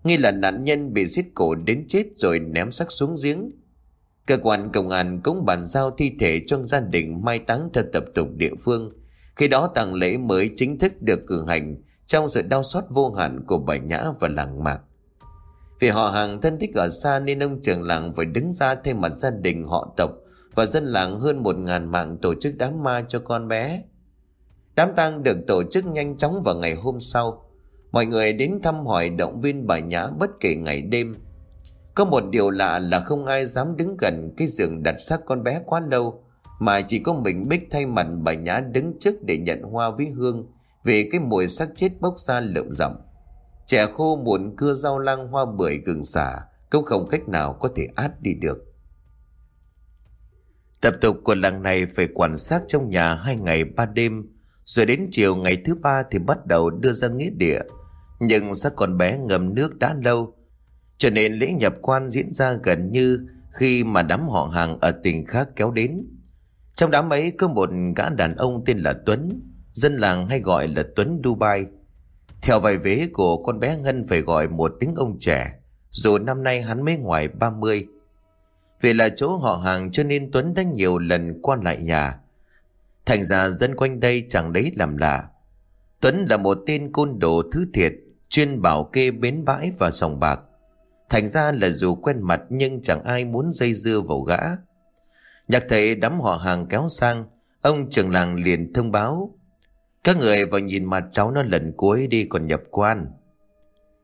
Nghi là nạn nhân bị giết cổ đến chết rồi ném xác xuống giếng. Cơ quan công an cũng bàn giao thi thể cho gia đình mai táng theo tập tục địa phương. Khi đó tang lễ mới chính thức được cử hành trong sự đau xót vô hạn của bà Nhã và làng mạc. Vì họ hàng thân thích ở xa nên ông trưởng làng phải đứng ra thay mặt gia đình họ tộc và dân làng hơn một ngàn mạng tổ chức đám ma cho con bé. Đám tang được tổ chức nhanh chóng vào ngày hôm sau. Mọi người đến thăm hỏi động viên bà Nhã bất kể ngày đêm có một điều lạ là không ai dám đứng gần cái giường đặt xác con bé quá lâu, Mà chỉ có mình Bích thay mặt bà Nhã đứng trước để nhận hoa với Hương Vì cái mùi xác chết bốc ra lợm rộng Trẻ khô muộn cưa rau lăng hoa bưởi gừng xả, Cũng không cách nào có thể át đi được. Tập tục của làng này phải quan sát trong nhà hai ngày ba đêm, Rồi đến chiều ngày thứ ba thì bắt đầu đưa ra nghĩa địa. Nhưng xác con bé ngầm nước đã lâu cho nên lễ nhập quan diễn ra gần như khi mà đám họ hàng ở tỉnh khác kéo đến. Trong đám ấy có một gã đàn ông tên là Tuấn, dân làng hay gọi là Tuấn Dubai. Theo vài vế của con bé Ngân phải gọi một tiếng ông trẻ, dù năm nay hắn mới ngoài 30. Vì là chỗ họ hàng cho nên Tuấn đã nhiều lần qua lại nhà. Thành ra dân quanh đây chẳng đấy làm lạ. Tuấn là một tên côn đồ thứ thiệt, chuyên bảo kê bến bãi và sòng bạc. Thành ra là dù quen mặt nhưng chẳng ai muốn dây dưa vào gã. Nhạc thấy đám họ hàng kéo sang, ông trưởng làng liền thông báo. Các người vào nhìn mặt cháu nó lần cuối đi còn nhập quan.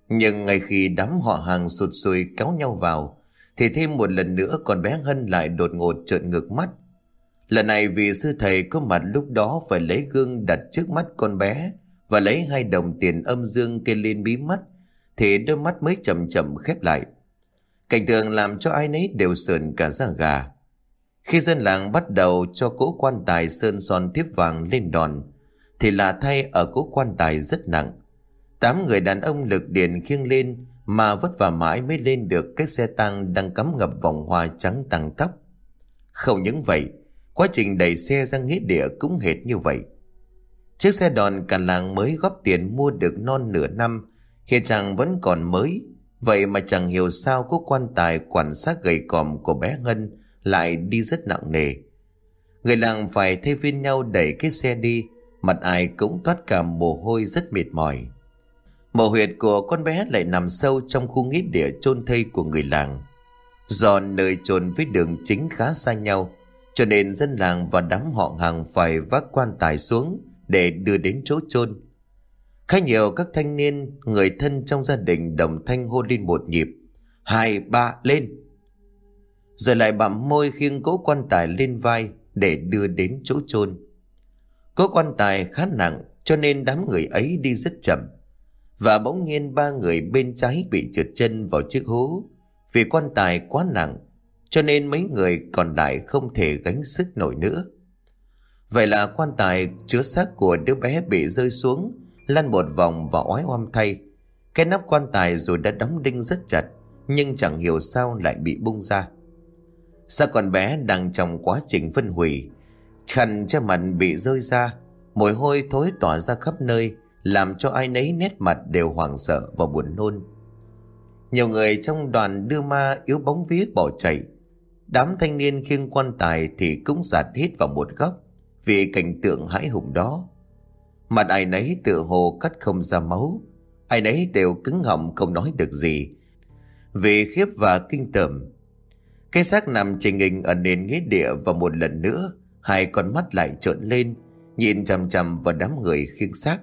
Nhưng ngay khi đám họ hàng sụt sùi kéo nhau vào, thì thêm một lần nữa con bé Hân lại đột ngột trợn ngược mắt. Lần này vì sư thầy có mặt lúc đó phải lấy gương đặt trước mắt con bé và lấy hai đồng tiền âm dương kê lên bí mắt thì đôi mắt mới chậm chậm khép lại. Cảnh tượng làm cho ai nấy đều sờn cả da gà. Khi dân làng bắt đầu cho cỗ quan tài sơn son tiếp vàng lên đòn, thì là thay ở cỗ quan tài rất nặng. Tám người đàn ông lực điện khiêng lên mà vất vả mãi mới lên được cái xe tăng đang cắm ngập vòng hoa trắng tăng tóc. Không những vậy, quá trình đẩy xe ra nghĩa địa cũng hệt như vậy. Chiếc xe đòn cả làng mới góp tiền mua được non nửa năm Hiện chàng vẫn còn mới, vậy mà chẳng hiểu sao có quan tài quản sát gầy còm của bé Ngân lại đi rất nặng nề. Người làng phải thay phiên nhau đẩy cái xe đi, mặt ai cũng toát cả mồ hôi rất mệt mỏi. Mộ huyệt của con bé lại nằm sâu trong khu nghĩa địa chôn thây của người làng. Do nơi chôn với đường chính khá xa nhau, cho nên dân làng và đám họ hàng phải vác quan tài xuống để đưa đến chỗ chôn. Khá nhiều các thanh niên, người thân trong gia đình đồng thanh hô lên một nhịp. Hai, ba, lên! Rồi lại bặm môi khiêng cỗ quan tài lên vai để đưa đến chỗ chôn. cỗ quan tài khá nặng cho nên đám người ấy đi rất chậm. Và bỗng nhiên ba người bên trái bị trượt chân vào chiếc hố. Vì quan tài quá nặng cho nên mấy người còn lại không thể gánh sức nổi nữa. Vậy là quan tài chứa xác của đứa bé bị rơi xuống lăn một vòng và oái oăm thay. Cái nắp quan tài rồi đã đóng đinh rất chặt, nhưng chẳng hiểu sao lại bị bung ra. Sao con bé đang trong quá trình phân hủy, khăn che mặt bị rơi ra, mùi hôi thối tỏa ra khắp nơi, làm cho ai nấy nét mặt đều hoảng sợ và buồn nôn. Nhiều người trong đoàn đưa ma yếu bóng vía bỏ chạy. Đám thanh niên khiêng quan tài thì cũng giạt hít vào một góc vì cảnh tượng hãi hùng đó. Mặt ai nấy tự hồ cắt không ra máu. Ai nấy đều cứng họng không nói được gì. Vì khiếp và kinh tởm. Cái xác nằm trình hình ở nền nghĩa địa Và một lần nữa, Hai con mắt lại trợn lên, Nhìn chằm chằm vào đám người khiêng xác.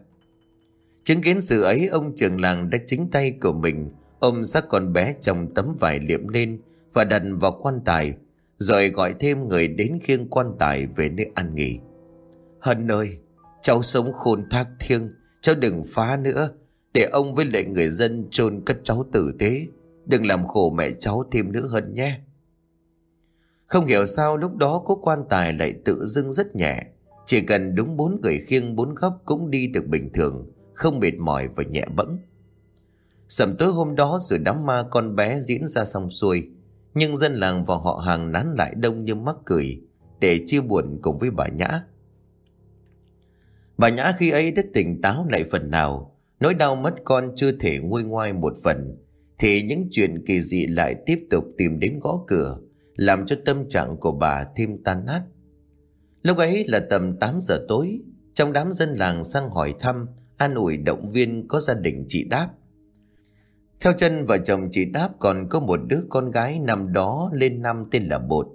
Chứng kiến sự ấy, Ông trường làng đã chính tay của mình, Ôm xác con bé trong tấm vải liệm lên Và đặt vào quan tài, Rồi gọi thêm người đến khiêng quan tài Về nơi ăn nghỉ. Hân ơi! Cháu sống khôn thác thiêng, Cháu đừng phá nữa. Để ông với lại người dân chôn cất cháu tử tế, Đừng làm khổ mẹ cháu thêm nữa hơn nhé. Không hiểu sao lúc đó có quan tài lại tự dưng rất nhẹ. Chỉ cần đúng bốn người khiêng bốn góc cũng đi được bình thường, Không mệt mỏi và nhẹ bẫng. Sầm tối hôm đó rồi đám ma con bé diễn ra xong xuôi. Nhưng dân làng và họ hàng nán lại đông như mắc cười, Để chia buồn cùng với bà Nhã. Bà Nhã khi ấy đã tỉnh táo lại phần nào, nỗi đau mất con chưa thể nguôi ngoai một phần, thì những chuyện kỳ dị lại tiếp tục tìm đến gõ cửa, làm cho tâm trạng của bà thêm tan nát. Lúc ấy là tầm 8 giờ tối, trong đám dân làng sang hỏi thăm, an ủi động viên có gia đình chị Đáp. Theo chân vợ chồng chị Đáp còn có một đứa con gái năm đó lên năm tên là Bột.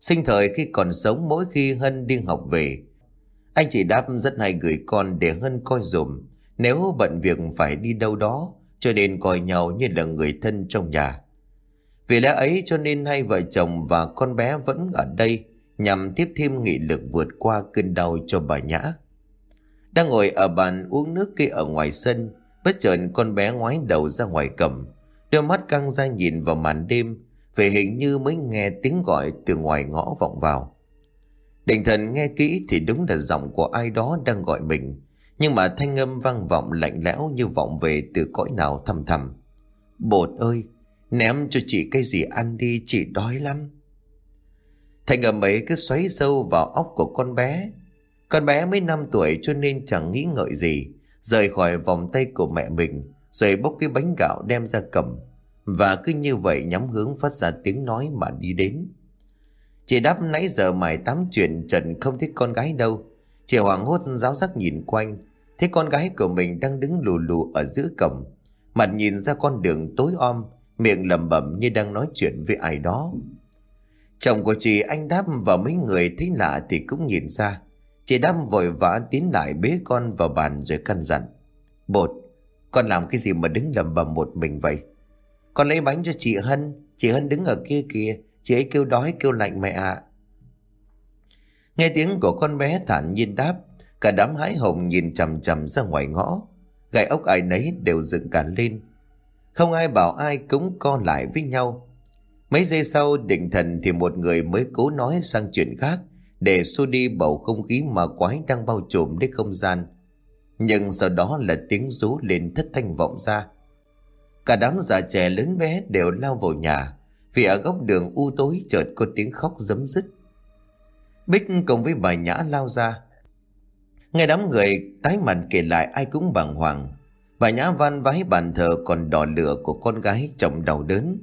Sinh thời khi còn sống mỗi khi Hân đi học về, anh chị đáp rất hay gửi con để Hân coi dùm Nếu bận việc phải đi đâu đó Cho nên coi nhau như là người thân trong nhà Vì lẽ ấy cho nên hai vợ chồng và con bé vẫn ở đây nhằm tiếp thêm nghị lực vượt qua cơn đau cho bà Nhã. Đang ngồi ở bàn uống nước kia ở ngoài sân, bất chợt con bé ngoái đầu ra ngoài cầm, đôi mắt căng ra nhìn vào màn đêm, về hình như mới nghe tiếng gọi từ ngoài ngõ vọng vào. Định thần nghe kỹ thì đúng là giọng của ai đó đang gọi mình, nhưng mà thanh âm vang vọng lạnh lẽo như vọng về từ cõi nào thầm thầm. Bột ơi, ném cho chị cái gì ăn đi, chị đói lắm. Thanh âm ấy cứ xoáy sâu vào óc của con bé. Con bé mới 5 tuổi cho nên chẳng nghĩ ngợi gì, rời khỏi vòng tay của mẹ mình, rồi bốc cái bánh gạo đem ra cầm. Và cứ như vậy nhắm hướng phát ra tiếng nói mà đi đến. Chị đáp nãy giờ mải tám chuyện trần không thấy con gái đâu. Chị hoảng hốt giáo giác nhìn quanh, thấy con gái của mình đang đứng lù lù ở giữa cổng. Mặt nhìn ra con đường tối om, miệng lẩm bẩm như đang nói chuyện với ai đó. Chồng của chị anh đáp và mấy người thấy lạ thì cũng nhìn ra. Chị đáp vội vã tiến lại bế con vào bàn rồi căn dặn. Bột, con làm cái gì mà đứng lẩm bẩm một mình vậy? Con lấy bánh cho chị Hân, chị Hân đứng ở kia kìa, chị ấy kêu đói kêu lạnh mẹ ạ. Nghe tiếng của con bé thản nhiên đáp, cả đám hái hồng nhìn chằm chằm ra ngoài ngõ. Gài ốc ai nấy đều dựng cả lên. Không ai bảo ai cũng co lại với nhau. Mấy giây sau định thần thì một người mới cố nói sang chuyện khác để xua đi bầu không khí mà quái đang bao trùm đến không gian. Nhưng sau đó là tiếng rú lên thất thanh vọng ra. Cả đám già trẻ lớn bé đều lao vào nhà vì ở góc đường u tối chợt có tiếng khóc giấm dứt. Bích cùng với bà Nhã lao ra. Nghe đám người tái mặt kể lại ai cũng bàng hoàng. Bà Nhã van vái bàn thờ còn đỏ lửa của con gái chồng đau đớn.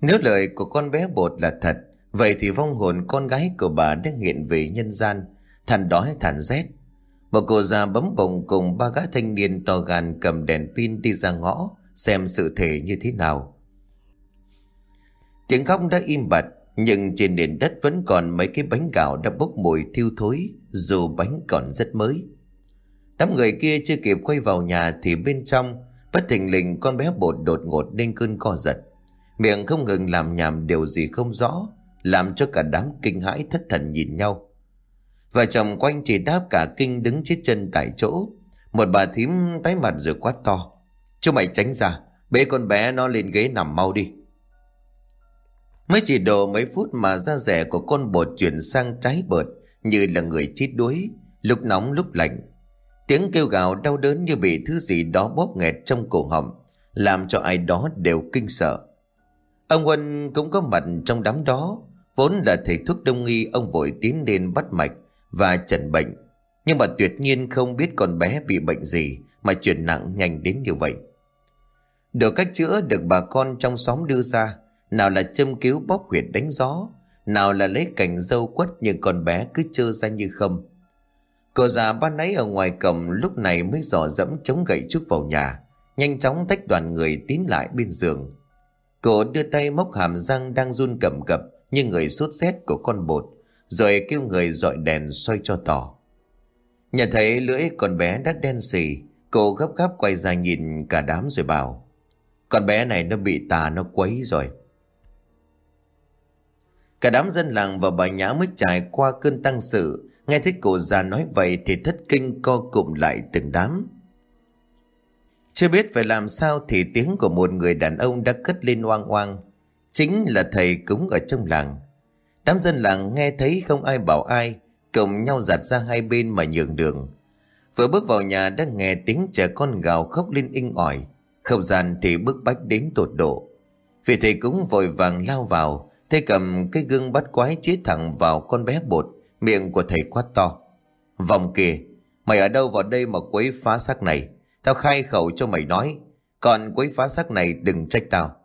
Nếu lời của con bé bột là thật, vậy thì vong hồn con gái của bà đang hiện về nhân gian, thằn đói thằn rét. Một cô già bấm bồng cùng ba gã thanh niên to gan cầm đèn pin đi ra ngõ xem sự thể như thế nào. Tiếng khóc đã im bặt, nhưng trên nền đất vẫn còn mấy cái bánh gạo đã bốc mùi thiêu thối, dù bánh còn rất mới. Đám người kia chưa kịp quay vào nhà thì bên trong, bất thình lình con bé bột đột ngột lên cơn co giật. Miệng không ngừng làm nhảm điều gì không rõ, làm cho cả đám kinh hãi thất thần nhìn nhau. Vợ chồng quanh chỉ đáp cả kinh đứng chết chân tại chỗ. Một bà thím tái mặt rồi quát to. Chú mày tránh ra, bế con bé nó lên ghế nằm mau đi. Mới chỉ độ mấy phút mà da rẻ của con bột chuyển sang trái bợt như là người chết đuối, lúc nóng lúc lạnh. Tiếng kêu gào đau đớn như bị thứ gì đó bóp nghẹt trong cổ họng, làm cho ai đó đều kinh sợ. Ông Huân cũng có mặt trong đám đó, vốn là thầy thuốc đông y ông vội tiến lên bắt mạch và chẩn bệnh. Nhưng mà tuyệt nhiên không biết con bé bị bệnh gì mà chuyển nặng nhanh đến như vậy. Được cách chữa được bà con trong xóm đưa ra, nào là châm cứu bóp huyệt đánh gió, nào là lấy cành dâu quất nhưng con bé cứ trơ ra như không. Cậu già ban nãy ở ngoài cổng lúc này mới dò dẫm chống gậy trúc vào nhà, nhanh chóng tách đoàn người tín lại bên giường. Cậu đưa tay móc hàm răng đang run cầm cập như người sốt rét của con bột, rồi kêu người dọi đèn xoay cho tỏ. Nhà thấy lưỡi con bé đã đen xì, cô gấp gáp quay ra nhìn cả đám rồi bảo. Con bé này nó bị tà nó quấy rồi. Cả đám dân làng và bà Nhã mới trải qua cơn tăng sự, nghe thấy cụ già nói vậy thì thất kinh co cụm lại từng đám. Chưa biết phải làm sao thì tiếng của một người đàn ông đã cất lên oang oang. Chính là thầy cúng ở trong làng. Đám dân làng nghe thấy không ai bảo ai, Cộng nhau giặt ra hai bên mà nhường đường. Vừa bước vào nhà đã nghe tiếng trẻ con gào khóc lên inh ỏi, không gian thì bức bách đến tột độ. Vì thầy cúng vội vàng lao vào, thầy cầm cái gương bắt quái chế thẳng vào con bé bột, miệng của thầy quát to. Vòng kìa, mày ở đâu vào đây mà quấy phá xác này? Tao khai khẩu cho mày nói, còn quấy phá xác này đừng trách tao.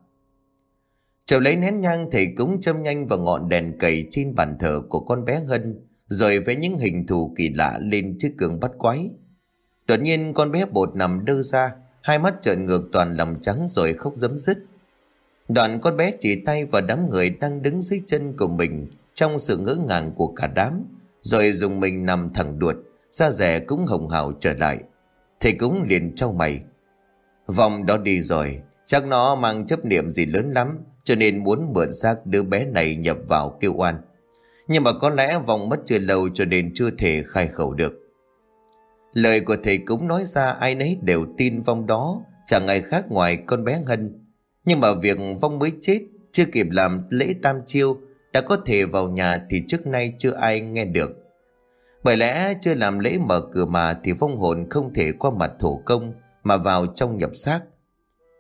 Chầu lấy nén nhang thầy cúng châm nhanh vào ngọn đèn cầy trên bàn thờ của con bé Hân, rồi vẽ những hình thù kỳ lạ lên chiếc gương bắt quái. Đột nhiên con bé bột nằm đơ ra, hai mắt trợn ngược toàn lòng trắng rồi khóc dấm dứt. Đoạn con bé chỉ tay vào đám người đang đứng dưới chân của mình trong sự ngỡ ngàng của cả đám, rồi dùng mình nằm thẳng đuột, da rẻ cũng hồng hào trở lại. Thầy cũng liền trao mày. Vòng đó đi rồi, chắc nó mang chấp niệm gì lớn lắm, cho nên muốn mượn xác đứa bé này nhập vào kêu oan. Nhưng mà có lẽ vong mất chưa lâu cho nên chưa thể khai khẩu được. Lời của thầy cúng nói ra ai nấy đều tin vong đó, chẳng ai khác ngoài con bé Hân. Nhưng mà việc vong mới chết, chưa kịp làm lễ tam chiêu, đã có thể vào nhà thì trước nay chưa ai nghe được. Bởi lẽ chưa làm lễ mở cửa mà thì vong hồn không thể qua mặt thổ công mà vào trong nhập xác.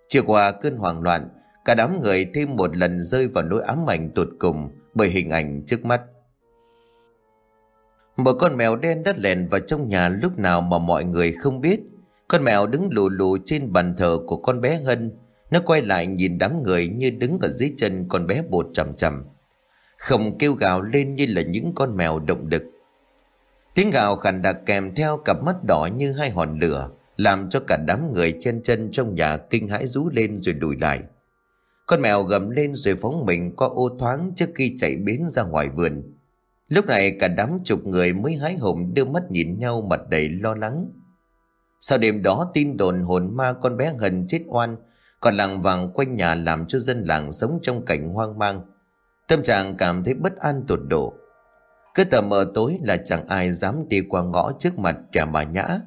Chưa qua cơn hoảng loạn, cả đám người thêm một lần rơi vào nỗi ám ảnh tột cùng bởi hình ảnh trước mắt. Một con mèo đen đất lèn vào trong nhà lúc nào mà mọi người không biết. Con mèo đứng lù lù trên bàn thờ của con bé Hân. Nó quay lại nhìn đám người như đứng ở dưới chân con bé bột chầm chầm. Không kêu gào lên như là những con mèo động đực. Tiếng gào khàn đặc kèm theo cặp mắt đỏ như hai hòn lửa, làm cho cả đám người chen chân trong nhà kinh hãi rú lên rồi đùi lại. Con mèo gầm lên rồi phóng mình qua ô thoáng trước khi chạy biến ra ngoài vườn. Lúc này cả đám chục người mới hái hùng đưa mắt nhìn nhau mặt đầy lo lắng. Sau đêm đó tin đồn hồn ma con bé Hân chết oan còn làng vàng quanh nhà làm cho dân làng sống trong cảnh hoang mang. Tâm trạng cảm thấy bất an tột độ. Cứ tầm mờ tối là chẳng ai dám đi qua ngõ trước mặt kẻ bà nhã.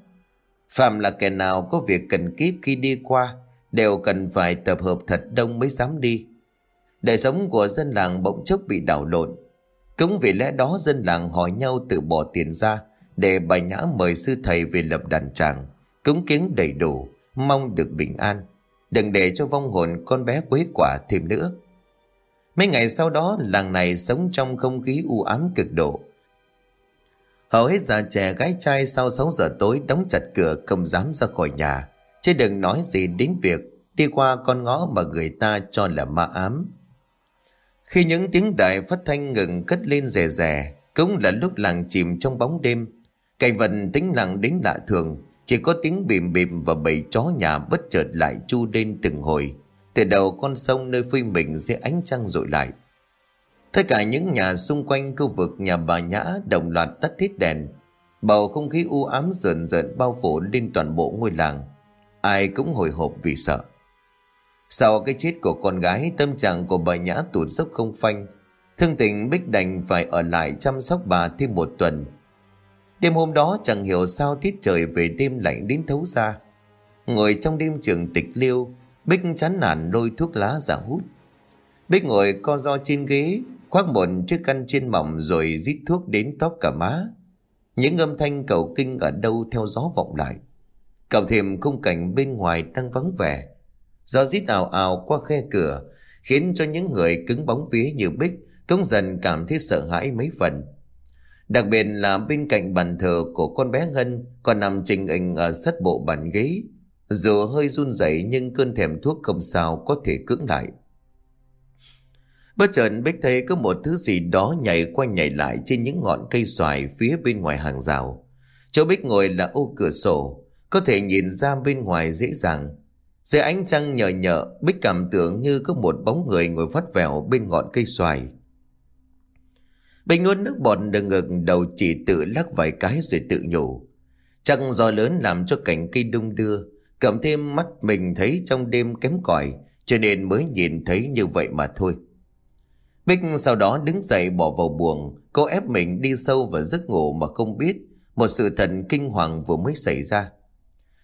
Phạm là kẻ nào có việc cần kíp khi đi qua đều cần phải tập hợp thật đông mới dám đi. Đời sống của dân làng bỗng chốc bị đảo lộn. Cũng vì lẽ đó dân làng hỏi nhau tự bỏ tiền ra để bà nhã mời sư thầy về lập đàn tràng, cúng kiến đầy đủ, mong được bình an, đừng để cho vong hồn con bé quấy quả thêm nữa. Mấy ngày sau đó làng này sống trong không khí u ám cực độ. Hầu hết già trẻ gái trai sau 6 giờ tối đóng chặt cửa không dám ra khỏi nhà. Chứ đừng nói gì đến việc đi qua con ngõ mà người ta cho là ma ám. Khi những tiếng đại phát thanh ngừng cất lên rè rè, cũng là lúc làng chìm trong bóng đêm. Cảnh vật tính lặng đến lạ thường, chỉ có tiếng bìm bìm và bầy chó nhà bất chợt lại chu lên từng hồi. Từ đầu con sông nơi phi mình dưới ánh trăng rội lại. Tất cả những nhà xung quanh khu vực nhà bà Nhã đồng loạt tắt hết đèn. Bầu không khí u ám rợn rợn bao phủ lên toàn bộ ngôi làng. Ai cũng hồi hộp vì sợ. Sau cái chết của con gái, tâm trạng của bà Nhã tụt dốc không phanh. Thương tình Bích đành phải ở lại chăm sóc bà thêm một tuần. Đêm hôm đó chẳng hiểu sao tiết trời về đêm lạnh đến thấu ra. Ngồi trong đêm trường tịch liêu, Bích chán nản lôi thuốc lá ra hút. Bích ngồi co do trên ghế, khoác một chiếc khăn trên mỏng rồi rít thuốc đến tóc cả má. Những âm thanh cầu kinh ở đâu theo gió vọng lại. Cộng thêm khung cảnh bên ngoài đang vắng vẻ. Gió rít ào ào qua khe cửa, khiến cho những người cứng bóng vía như Bích cũng dần cảm thấy sợ hãi mấy phần. Đặc biệt là bên cạnh bàn thờ của con bé Ngân còn nằm trình ảnh ở sát bộ bàn ghế. Dù hơi run rẩy nhưng cơn thèm thuốc không sao có thể cưỡng lại. Bất chợt Bích thấy có một thứ gì đó nhảy qua nhảy lại trên những ngọn cây xoài phía bên ngoài hàng rào. Chỗ Bích ngồi là ô cửa sổ, có thể nhìn ra bên ngoài dễ dàng. Dưới ánh trăng nhờ nhợ, Bích cảm tưởng như có một bóng người ngồi vắt vẻo bên ngọn cây xoài. Bích nuốt nước bọt đừng ngực đầu chỉ tự lắc vài cái rồi tự nhủ. Chắc gió lớn làm cho cảnh cây đung đưa, cầm thêm mắt mình thấy trong đêm kém cỏi cho nên mới nhìn thấy như vậy mà thôi. Bích sau đó đứng dậy bỏ vào buồng, cô ép mình đi sâu vào giấc ngủ mà không biết một sự thần kinh hoàng vừa mới xảy ra.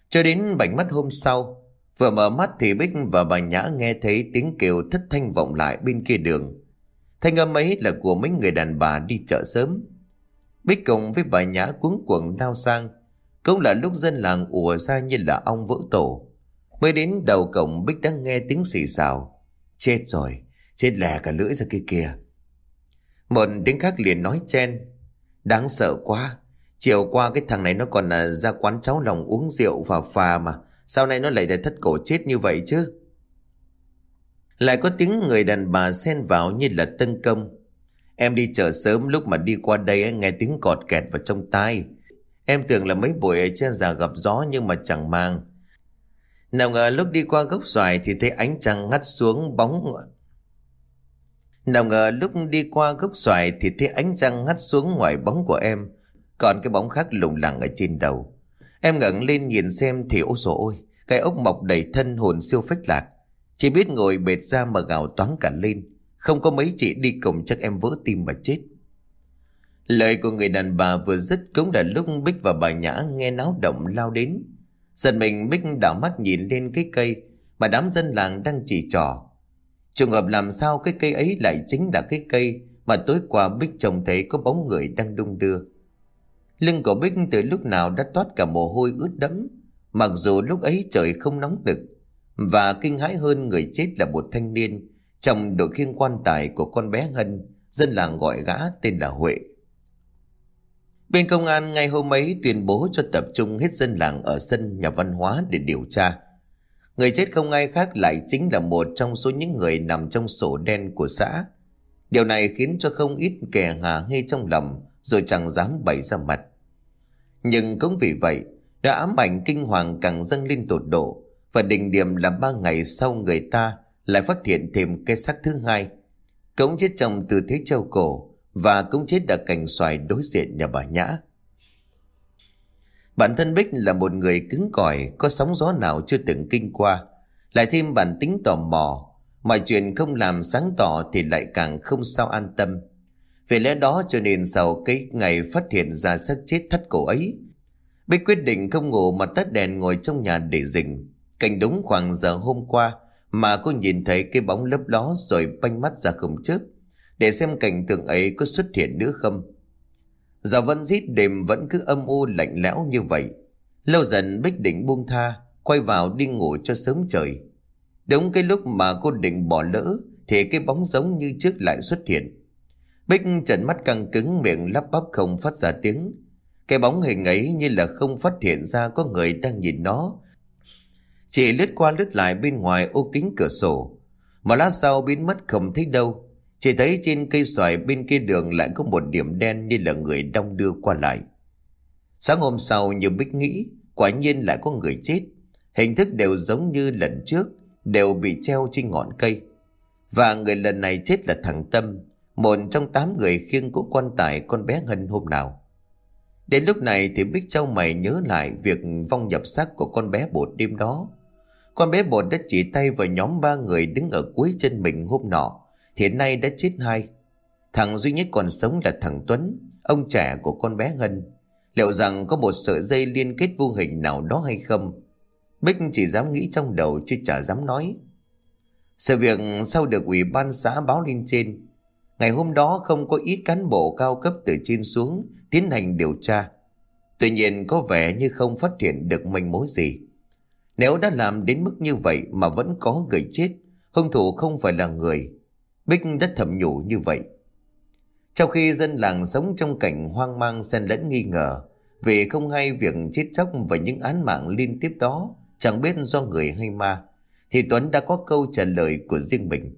Cho đến bảnh mắt hôm sau, vừa mở mắt thì Bích và bà Nhã nghe thấy tiếng kêu thất thanh vọng lại bên kia đường. Thanh âm ấy là của mấy người đàn bà đi chợ sớm. Bích cùng với bà Nhã cuống cuồng lao sang, cũng là lúc dân làng ùa ra như là ong vỡ tổ. Mới đến đầu cổng Bích đang nghe tiếng xì xào. Chết rồi, chết lè cả lưỡi ra kia kìa. Một tiếng khác liền nói chen. Đáng sợ quá. Chiều qua cái thằng này nó còn là ra quán cháu lòng uống rượu và phà mà. Sau này nó lại để thất cổ chết như vậy chứ. Lại có tiếng người đàn bà xen vào như là tân công. Em đi chợ sớm lúc mà đi qua đây nghe tiếng cọt kẹt vào trong tai. Em tưởng là mấy buổi ở trên già gặp gió nhưng mà chẳng mang. Nào ngờ lúc đi qua gốc xoài thì thấy ánh trăng ngắt xuống bóng nào ngờ lúc đi qua gốc xoài thì thấy ánh trăng ngắt xuống ngoài bóng của em, còn cái bóng khác lủng lẳng ở trên đầu. Em ngẩng lên nhìn xem thì ôi dồi ôi, cái ốc mọc đầy thân hồn siêu phách lạc. Chỉ biết ngồi bệt ra mà gào toáng cả lên, không có mấy chị đi cùng chắc em vỡ tim mà chết. Lời của người đàn bà vừa dứt cũng là lúc Bích và bà Nhã nghe náo động lao đến. Giật mình Bích đảo mắt nhìn lên cái cây mà đám dân làng đang chỉ trỏ. Trường hợp làm sao cái cây ấy lại chính là cái cây mà tối qua Bích trông thấy có bóng người đang đung đưa. Lưng của Bích từ lúc nào đã toát cả mồ hôi ướt đẫm, mặc dù lúc ấy trời không nóng nực. Và kinh hãi hơn người chết là một thanh niên trong đội khiêng quan tài của con bé Hân, dân làng gọi gã tên là Huệ. Bên công an ngày hôm ấy tuyên bố cho tập trung hết dân làng ở sân nhà văn hóa để điều tra. Người chết không ai khác lại chính là một trong số những người nằm trong sổ đen của xã. Điều này khiến cho không ít kẻ hà hê trong lòng rồi chẳng dám bày ra mặt. Nhưng cũng vì vậy, đã ám ảnh kinh hoàng càng dâng lên tột độ và đỉnh điểm là ba ngày sau người ta lại phát hiện thêm cái xác thứ hai. cống chết trong tư thế treo cổ và cống chết ở cành xoài đối diện nhà bà Nhã. Bản thân Bích là một người cứng cỏi, có sóng gió nào chưa từng kinh qua. Lại thêm bản tính tò mò, mọi chuyện không làm sáng tỏ thì lại càng không sao an tâm. Vì lẽ đó cho nên sau cái ngày phát hiện ra xác chết thất cổ ấy, Bích quyết định không ngủ mà tắt đèn ngồi trong nhà để rình. Cảnh đúng khoảng giờ hôm qua mà cô nhìn thấy cái bóng lấp ló rồi banh mắt ra không chớp để xem cảnh tượng ấy có xuất hiện nữa không. Giờ vẫn rít đêm vẫn cứ âm u lạnh lẽo như vậy. Lâu dần Bích định buông tha, quay vào đi ngủ cho sớm trời. Đúng cái lúc mà cô định bỏ lỡ thì cái bóng giống như trước lại xuất hiện. Bích trần mắt căng cứng miệng lắp bắp không phát ra tiếng. Cái bóng hình ấy như là không phát hiện ra có người đang nhìn nó chị lướt qua lướt lại bên ngoài ô kính cửa sổ. Mà lát sau biến mất không thấy đâu. chị thấy trên cây xoài bên kia đường lại có một điểm đen như là người đong đưa qua lại. Sáng hôm sau như Bích nghĩ, quả nhiên lại có người chết. Hình thức đều giống như lần trước, đều bị treo trên ngọn cây. Và người lần này chết là thằng Tâm, một trong tám người khiêng cố quan tài con bé Hân hôm nào. Đến lúc này thì Bích Châu mày nhớ lại việc vong nhập xác của con bé bột đêm đó. Con bé bột đã chỉ tay vào nhóm ba người đứng ở cuối chân mình hôm nọ, thì nay đã chết hai. Thằng duy nhất còn sống là thằng Tuấn, ông trẻ của con bé Hân. Liệu rằng có một sợi dây liên kết vô hình nào đó hay không? Bích chỉ dám nghĩ trong đầu chứ chả dám nói. Sự việc sau được ủy ban xã báo lên trên. Ngày hôm đó không có ít cán bộ cao cấp từ trên xuống tiến hành điều tra. Tuy nhiên có vẻ như không phát hiện được manh mối gì. Nếu đã làm đến mức như vậy mà vẫn có người chết, hung thủ không phải là người. Bích đã thầm nhủ như vậy. Trong khi dân làng sống trong cảnh hoang mang xen lẫn nghi ngờ, vì không hay việc chết chóc và những án mạng liên tiếp đó, chẳng biết do người hay ma, thì Tuấn đã có câu trả lời của riêng mình.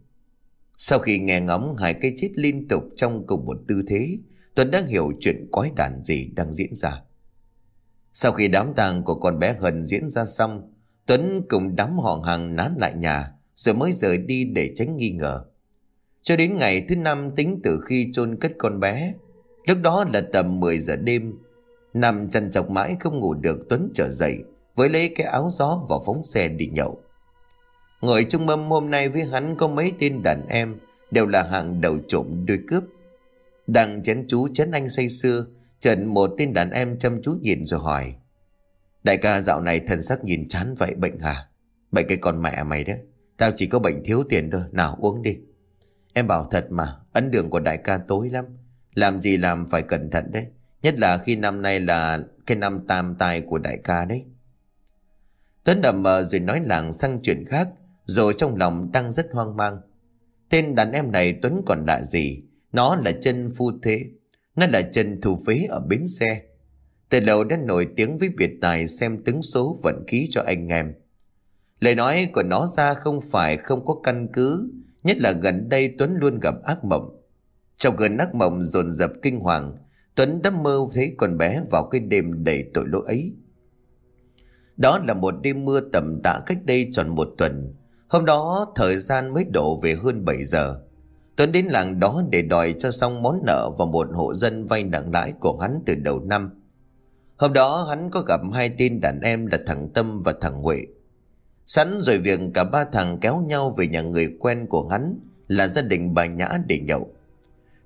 Sau khi nghe ngóng hai cái chết liên tục trong cùng một tư thế, Tuấn đã hiểu chuyện quái đản gì đang diễn ra. Sau khi đám tang của con bé Hân diễn ra xong, Tuấn cùng đám họ hàng nán lại nhà, rồi mới rời đi để tránh nghi ngờ. Cho đến ngày thứ năm tính từ khi chôn cất con bé, lúc đó là tầm 10 giờ đêm, nằm chăn chọc mãi không ngủ được Tuấn trở dậy, với lấy cái áo gió vào phóng xe đi nhậu. Ngồi trung mâm hôm nay với hắn có mấy tên đàn em, đều là hàng đầu trộm đuôi cướp. Đang chén chú chén anh say sưa, trần một tên đàn em chăm chú nhìn rồi hỏi. Đại ca dạo này thần sắc nhìn chán vậy bệnh hả? Bệnh cái con mẹ mày đấy. Tao chỉ có bệnh thiếu tiền thôi, nào uống đi. Em bảo thật mà, ấn đường của đại ca tối lắm. Làm gì làm phải cẩn thận đấy. Nhất là khi năm nay là cái năm tam tài của đại ca đấy. Tuấn đầm mờ rồi nói làng sang chuyện khác, rồi trong lòng đang rất hoang mang. Tên đàn em này Tuấn còn lạ gì? Nó là chân phu thế. Nó là chân thủ phế ở bến xe. Từ lâu đã nổi tiếng với biệt tài xem tướng số vận khí cho anh em. Lời nói của nó ra không phải không có căn cứ, nhất là gần đây Tuấn luôn gặp ác mộng. Trong cơn ác mộng dồn dập kinh hoàng, Tuấn đã mơ thấy con bé vào cái đêm đầy tội lỗi ấy. Đó là một đêm mưa tầm tã cách đây tròn một tuần. Hôm đó thời gian mới đổ về hơn 7 giờ. Tuấn đến làng đó để đòi cho xong món nợ và một hộ dân vay nặng lãi của hắn từ đầu năm. Hôm đó hắn có gặp hai tên đàn em là thằng Tâm và thằng Huệ. Sẵn rồi việc cả ba thằng kéo nhau về nhà người quen của hắn là gia đình bà Nhã để nhậu.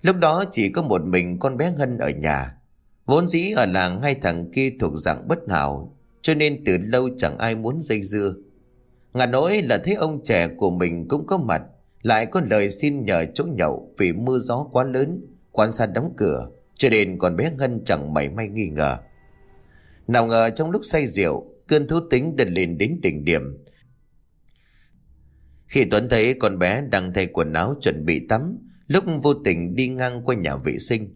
Lúc đó chỉ có một mình con bé Hân ở nhà. Vốn dĩ ở làng hai thằng kia thuộc dạng bất hảo, cho nên từ lâu chẳng ai muốn dây dưa. Ngà nỗi là thấy ông trẻ của mình cũng có mặt, lại có lời xin nhờ chỗ nhậu vì mưa gió quá lớn, quán xa đóng cửa, cho nên con bé Hân chẳng mảy may nghi ngờ. Nào ngờ trong lúc say rượu, cơn thú tính đợt lên đến đỉnh điểm. Khi Tuấn thấy con bé đang thay quần áo chuẩn bị tắm, lúc vô tình đi ngang qua nhà vệ sinh.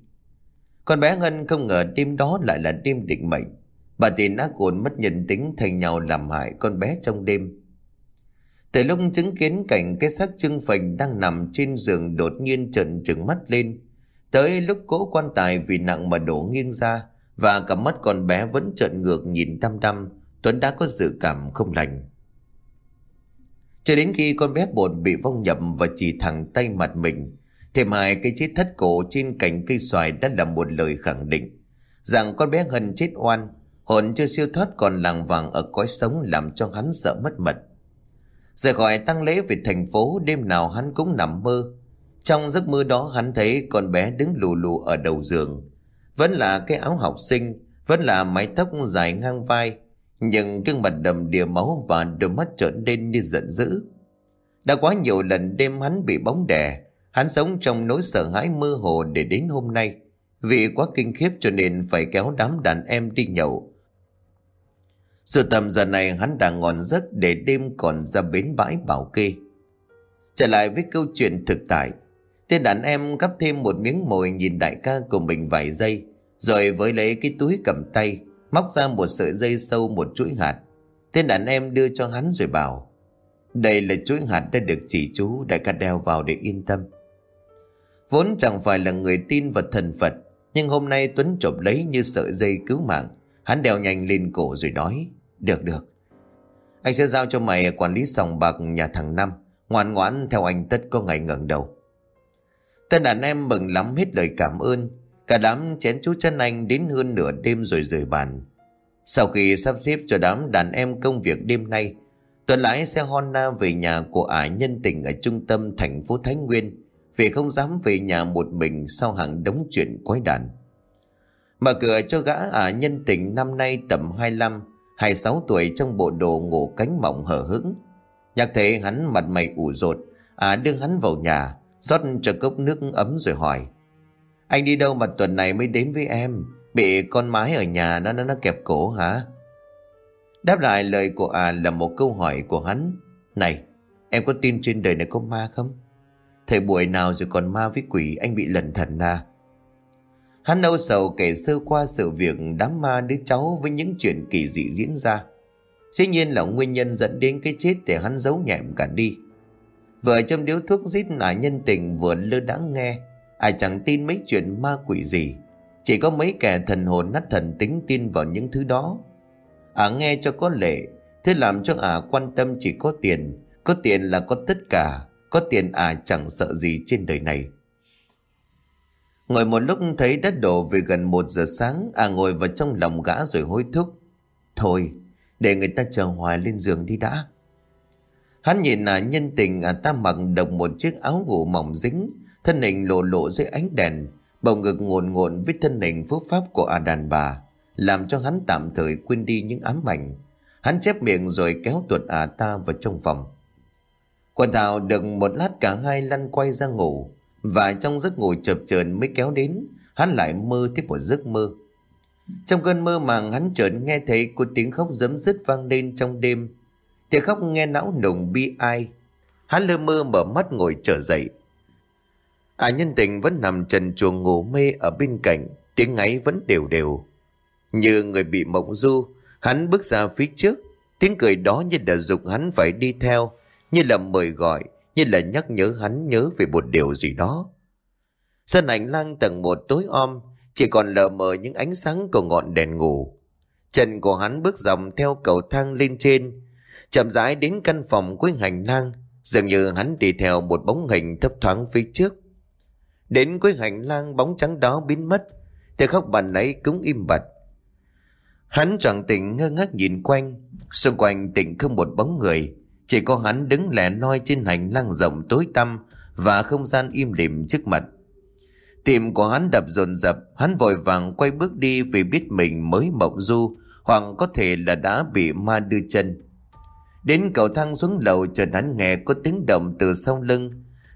Con bé Ngân không ngờ đêm đó lại là đêm định mệnh. Bà tiền ác ổn mất nhân tính thành nhau làm hại con bé trong đêm. Từ lúc chứng kiến cảnh cái xác trưng phình đang nằm trên giường đột nhiên trợn trừng mắt lên. Tới lúc cỗ quan tài vì nặng mà đổ nghiêng ra và cả mắt con bé vẫn trợn ngược nhìn đăm đăm, Tuấn đã có dự cảm không lành. Cho đến khi con bé bột bị vong nhập và chỉ thẳng tay mặt mình, thêm hai cái chết thất cổ trên cành cây xoài đã là một lời khẳng định rằng con bé Hân chết oan, hồn chưa siêu thoát còn làng vàng ở cõi sống làm cho hắn sợ mất mật. Rời khỏi tăng lễ về thành phố đêm nào hắn cũng nằm mơ. Trong giấc mơ đó hắn thấy con bé đứng lù lù ở đầu giường. Vẫn là cái áo học sinh, vẫn là mái tóc dài ngang vai, nhưng gương mặt đầm đìa máu và đôi mắt trợn lên như giận dữ. Đã quá nhiều lần đêm hắn bị bóng đè, hắn sống trong nỗi sợ hãi mơ hồ để đến hôm nay. Vì quá kinh khiếp cho nên phải kéo đám đàn em đi nhậu. Sự tầm giờ này hắn đang ngon giấc để đêm còn ra bến bãi bảo kê. Trở lại với câu chuyện thực tại. Tên đàn em gắp thêm một miếng mồi nhìn đại ca của mình vài giây, rồi với lấy cái túi cầm tay, móc ra một sợi dây sâu một chuỗi hạt. Tên đàn em đưa cho hắn rồi bảo, đây là chuỗi hạt đã được chỉ chú đại ca đeo vào để yên tâm. Vốn chẳng phải là người tin vào thần Phật, nhưng hôm nay Tuấn chộp lấy như sợi dây cứu mạng. Hắn đeo nhanh lên cổ rồi nói, được được. Anh sẽ giao cho mày quản lý sòng bạc nhà thằng Năm, ngoan ngoãn theo anh tất có ngày ngẩng đầu. Tên đàn em mừng lắm hết lời cảm ơn, Cả đám chén chú chân anh đến hơn nửa đêm rồi rời bàn. Sau khi sắp xếp cho đám đàn em công việc đêm nay, Tuấn lái xe Honda về nhà của ả nhân tình ở trung tâm thành phố Thái Nguyên vì không dám về nhà một mình sau hàng đống chuyện quái đản. Mở cửa cho gã ả nhân tình năm nay tầm 25, 26 tuổi trong bộ đồ ngủ cánh mỏng hở hững. Nhạc thấy hắn mặt mày ủ rột, ả đưa hắn vào nhà, rót cho cốc nước ấm rồi hỏi. Anh đi đâu mà tuần này mới đến với em? Bị con mái ở nhà nó nó, nó kẹp cổ hả? Đáp lại lời của à là một câu hỏi của hắn. Này em có tin trên đời này có ma không? Thời buổi nào rồi còn ma với quỷ anh bị lẩn thần à? Hắn âu sầu kể sơ qua sự việc đám ma đứa cháu với những chuyện kỳ dị diễn ra. Dĩ nhiên là nguyên nhân dẫn đến cái chết để hắn giấu nhẹm cả đi. Vợ châm điếu thuốc giết nả nhân tình vừa lơ đãng nghe. Ai chẳng tin mấy chuyện ma quỷ gì. Chỉ có mấy kẻ thần hồn nát thần tính tin vào những thứ đó. À nghe cho có lệ. Thế làm cho à quan tâm chỉ có tiền. Có tiền là có tất cả. Có tiền à chẳng sợ gì trên đời này. Ngồi một lúc thấy đất đổ về gần một giờ sáng À ngồi vào trong lòng gã rồi hối thúc. Thôi, để người ta chờ hoài lên giường đi đã. Hắn nhìn à nhân tình à ta mặc đồng một chiếc áo ngủ mỏng dính thân hình lộ lộ dưới ánh đèn, bầu ngực ngồn ngồn với thân hình phước pháp của à đàn bà làm cho hắn tạm thời quên đi những ám ảnh. Hắn chép miệng rồi kéo tuột à ta vào trong phòng. Quần thảo được một lát cả hai lăn quay ra ngủ, và trong giấc ngủ chập chờn mới kéo đến, hắn lại mơ tiếp một giấc mơ. Trong cơn mơ màng, hắn chợt nghe thấy có tiếng khóc giấm dứt vang lên trong đêm. Tiếng khóc nghe não nùng bi ai. Hắn lơ mơ mở mắt ngồi trở dậy. À nhân tình vẫn nằm trần chuồng ngủ mê ở bên cạnh, tiếng ngáy vẫn đều đều. Như người bị mộng du, hắn bước ra phía trước, tiếng cười đó như đã dục hắn phải đi theo, như là mời gọi, như là nhắc nhớ hắn nhớ về một điều gì đó. Sân ảnh lang tầng một tối om, chỉ còn lờ mờ những ánh sáng của ngọn đèn ngủ. Chân của hắn bước dòng theo cầu thang lên trên, chậm rãi đến căn phòng cuối hành lang, dường như hắn đi theo một bóng hình thấp thoáng phía trước. Đến cuối hành lang bóng trắng đó biến mất Thì khóc bàn ấy cũng im bặt Hắn chẳng tỉnh ngơ ngác nhìn quanh Xung quanh tỉnh không một bóng người Chỉ có hắn đứng lẻ loi trên hành lang rộng tối tăm Và không gian im lìm trước mặt Tim của hắn đập dồn dập, hắn vội vàng quay bước đi vì biết mình mới mộng du, hoặc có thể là đã bị ma đưa chân. Đến cầu thang xuống lầu chợt hắn nghe có tiếng động từ sau lưng.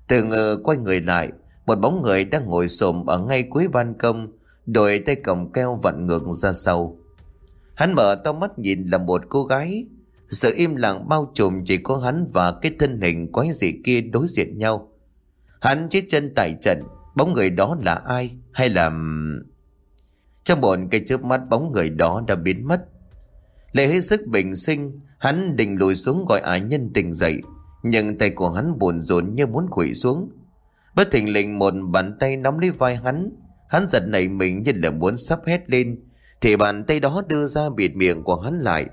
Từ ngờ quay người lại, một bóng người đang ngồi xổm ở ngay cuối ban công, đội tay cầm keo vặn ngược ra sau. Hắn mở to mắt nhìn là một cô gái. Sự im lặng bao trùm chỉ có hắn và cái thân hình quái dị kia đối diện nhau. Hắn chết chân tại trận, bóng người đó là ai hay là... Trong một cái chớp mắt bóng người đó đã biến mất. Lệ hết sức bình sinh, hắn định lùi xuống gọi ái nhân tình dậy. Nhưng tay của hắn buồn rộn như muốn quỵ xuống. Bất thình lình một bàn tay nắm lấy vai hắn. Hắn giật nảy mình như là muốn sắp hét lên. Thì bàn tay đó đưa ra bịt miệng của hắn lại.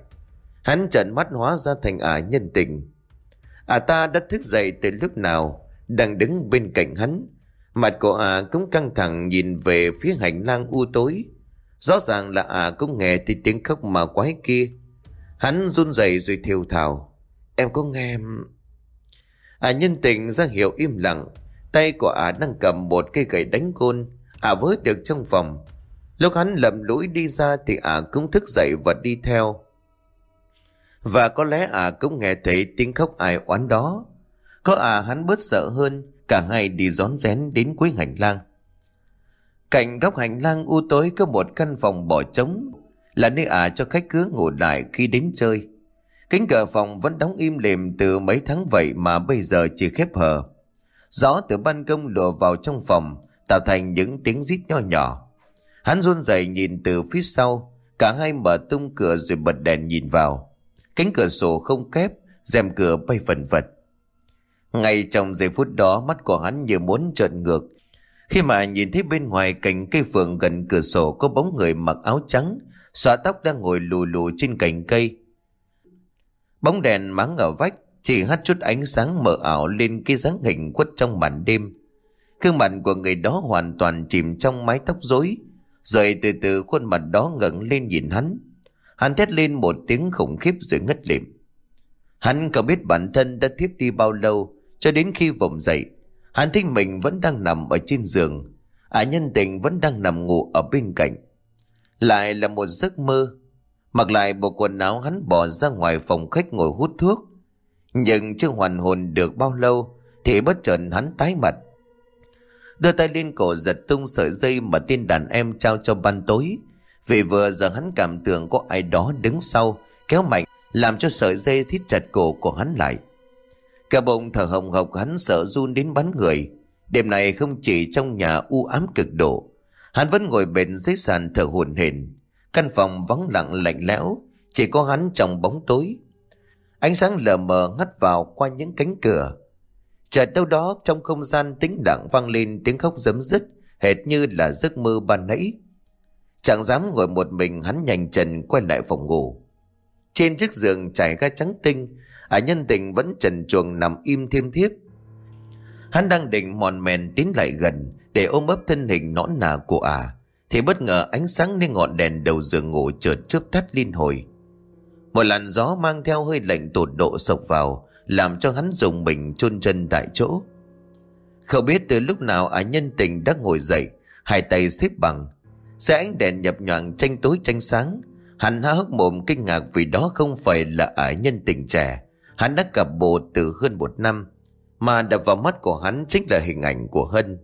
Hắn trợn mắt hóa ra thành ả nhân tình. Ả ta đã thức dậy từ lúc nào, đang đứng bên cạnh hắn. Mặt của ả cũng căng thẳng nhìn về phía hành lang u tối. Rõ ràng là ả cũng nghe thấy tiếng khóc mà quái kia. Hắn run rẩy rồi thiều thào. Em có nghe... à nhân tình ra hiệu im lặng. Tay của ả đang cầm một cây gậy đánh côn. Ả vớt được trong phòng. Lúc hắn lầm lũi đi ra thì ả cũng thức dậy và đi theo. Và có lẽ ả cũng nghe thấy tiếng khóc ai oán đó. Có ả hắn bớt sợ hơn, cả hai đi rón rén đến cuối hành lang. Cạnh góc hành lang u tối có một căn phòng bỏ trống, là nơi ả cho khách cứ ngủ lại khi đến chơi. Cánh cửa phòng vẫn đóng im lìm từ mấy tháng vậy mà bây giờ chỉ khép hờ. Gió từ ban công lùa vào trong phòng, tạo thành những tiếng rít nho nhỏ. Hắn run rẩy nhìn từ phía sau, cả hai mở tung cửa rồi bật đèn nhìn vào. Cánh cửa sổ không kép, rèm cửa bay phần vật. Ngay trong giây phút đó mắt của hắn như muốn trợn ngược. Khi mà nhìn thấy bên ngoài cành cây phượng gần cửa sổ có bóng người mặc áo trắng, xõa tóc đang ngồi lù lù trên cành cây. Bóng đèn máng ở vách, chỉ hắt chút ánh sáng mờ ảo lên cái dáng hình quất trong màn đêm. Gương mặt của người đó hoàn toàn chìm trong mái tóc rối, rồi từ từ khuôn mặt đó ngẩng lên nhìn hắn. Hắn thét lên một tiếng khủng khiếp rồi ngất lịm. Hắn có biết bản thân đã thiếp đi bao lâu cho đến khi vùng dậy. Hắn thấy mình vẫn đang nằm ở trên giường. Ả nhân tình vẫn đang nằm ngủ ở bên cạnh. Lại là một giấc mơ. Mặc lại bộ quần áo hắn bỏ ra ngoài phòng khách ngồi hút thuốc. Nhưng chưa hoàn hồn được bao lâu thì bất chợt hắn tái mặt. Đưa tay lên cổ giật tung sợi dây mà tên đàn em trao cho ban tối. Vì vừa giờ hắn cảm tưởng có ai đó đứng sau, kéo mạnh, làm cho sợi dây thít chặt cổ của hắn lại. Cả bụng thở hồng hộc hắn sợ run đến bắn người. Đêm này không chỉ trong nhà u ám cực độ, hắn vẫn ngồi bền dưới sàn thở hổn hển. Căn phòng vắng lặng lạnh lẽo, chỉ có hắn trong bóng tối. Ánh sáng lờ mờ ngắt vào qua những cánh cửa. Chợt đâu đó trong không gian tĩnh lặng vang lên tiếng khóc giấm dứt, hệt như là giấc mơ ban nãy. Chẳng dám ngồi một mình hắn nhanh chân quay lại phòng ngủ. Trên chiếc giường trải ga trắng tinh, ả nhân tình vẫn trần chuồng nằm im thêm thiếp. Hắn đang định mòn mèn tiến lại gần để ôm ấp thân hình nõn nà của ả, thì bất ngờ ánh sáng lên ngọn đèn đầu giường ngủ chợt chớp tắt liên hồi. Một làn gió mang theo hơi lạnh tột độ sộc vào, làm cho hắn dùng mình chôn chân tại chỗ. Không biết từ lúc nào ả nhân tình đã ngồi dậy, hai tay xếp bằng, xe ánh đèn nhập nhoạng tranh tối tranh sáng, Hắn há hốc mồm kinh ngạc vì đó không phải là ả nhân tình trẻ. Hắn đã gặp bộ từ hơn một năm, mà đập vào mắt của hắn chính là hình ảnh của Hân.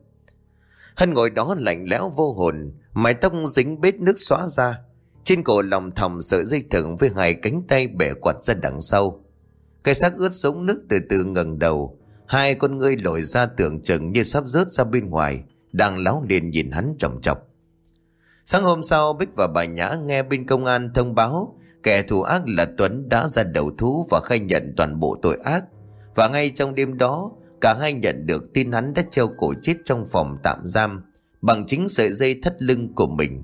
Hân ngồi đó lạnh lẽo vô hồn, mái tóc dính bết nước xóa ra. Trên cổ lòng thòng sợi dây thừng với hai cánh tay bẻ quạt ra đằng sau. Cái xác ướt sũng nước từ từ ngẩng đầu, hai con ngươi lồi ra tưởng chừng như sắp rớt ra bên ngoài, đang láo liền nhìn hắn chồng chọc. Sáng hôm sau Bích và bà Nhã nghe bên công an thông báo kẻ thù ác là Tuấn đã ra đầu thú và khai nhận toàn bộ tội ác. Và ngay trong đêm đó, cả hai nhận được tin hắn đã treo cổ chết trong phòng tạm giam bằng chính sợi dây thắt lưng của mình.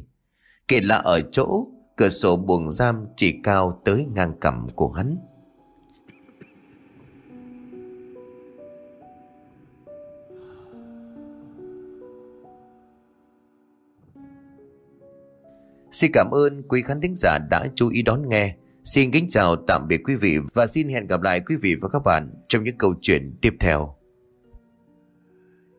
Kể là ở chỗ, cửa sổ buồng giam chỉ cao tới ngang cằm của hắn. Xin cảm ơn quý khán thính giả đã chú ý đón nghe. Xin kính chào, tạm biệt quý vị và xin hẹn gặp lại quý vị và các bạn trong những câu chuyện tiếp theo.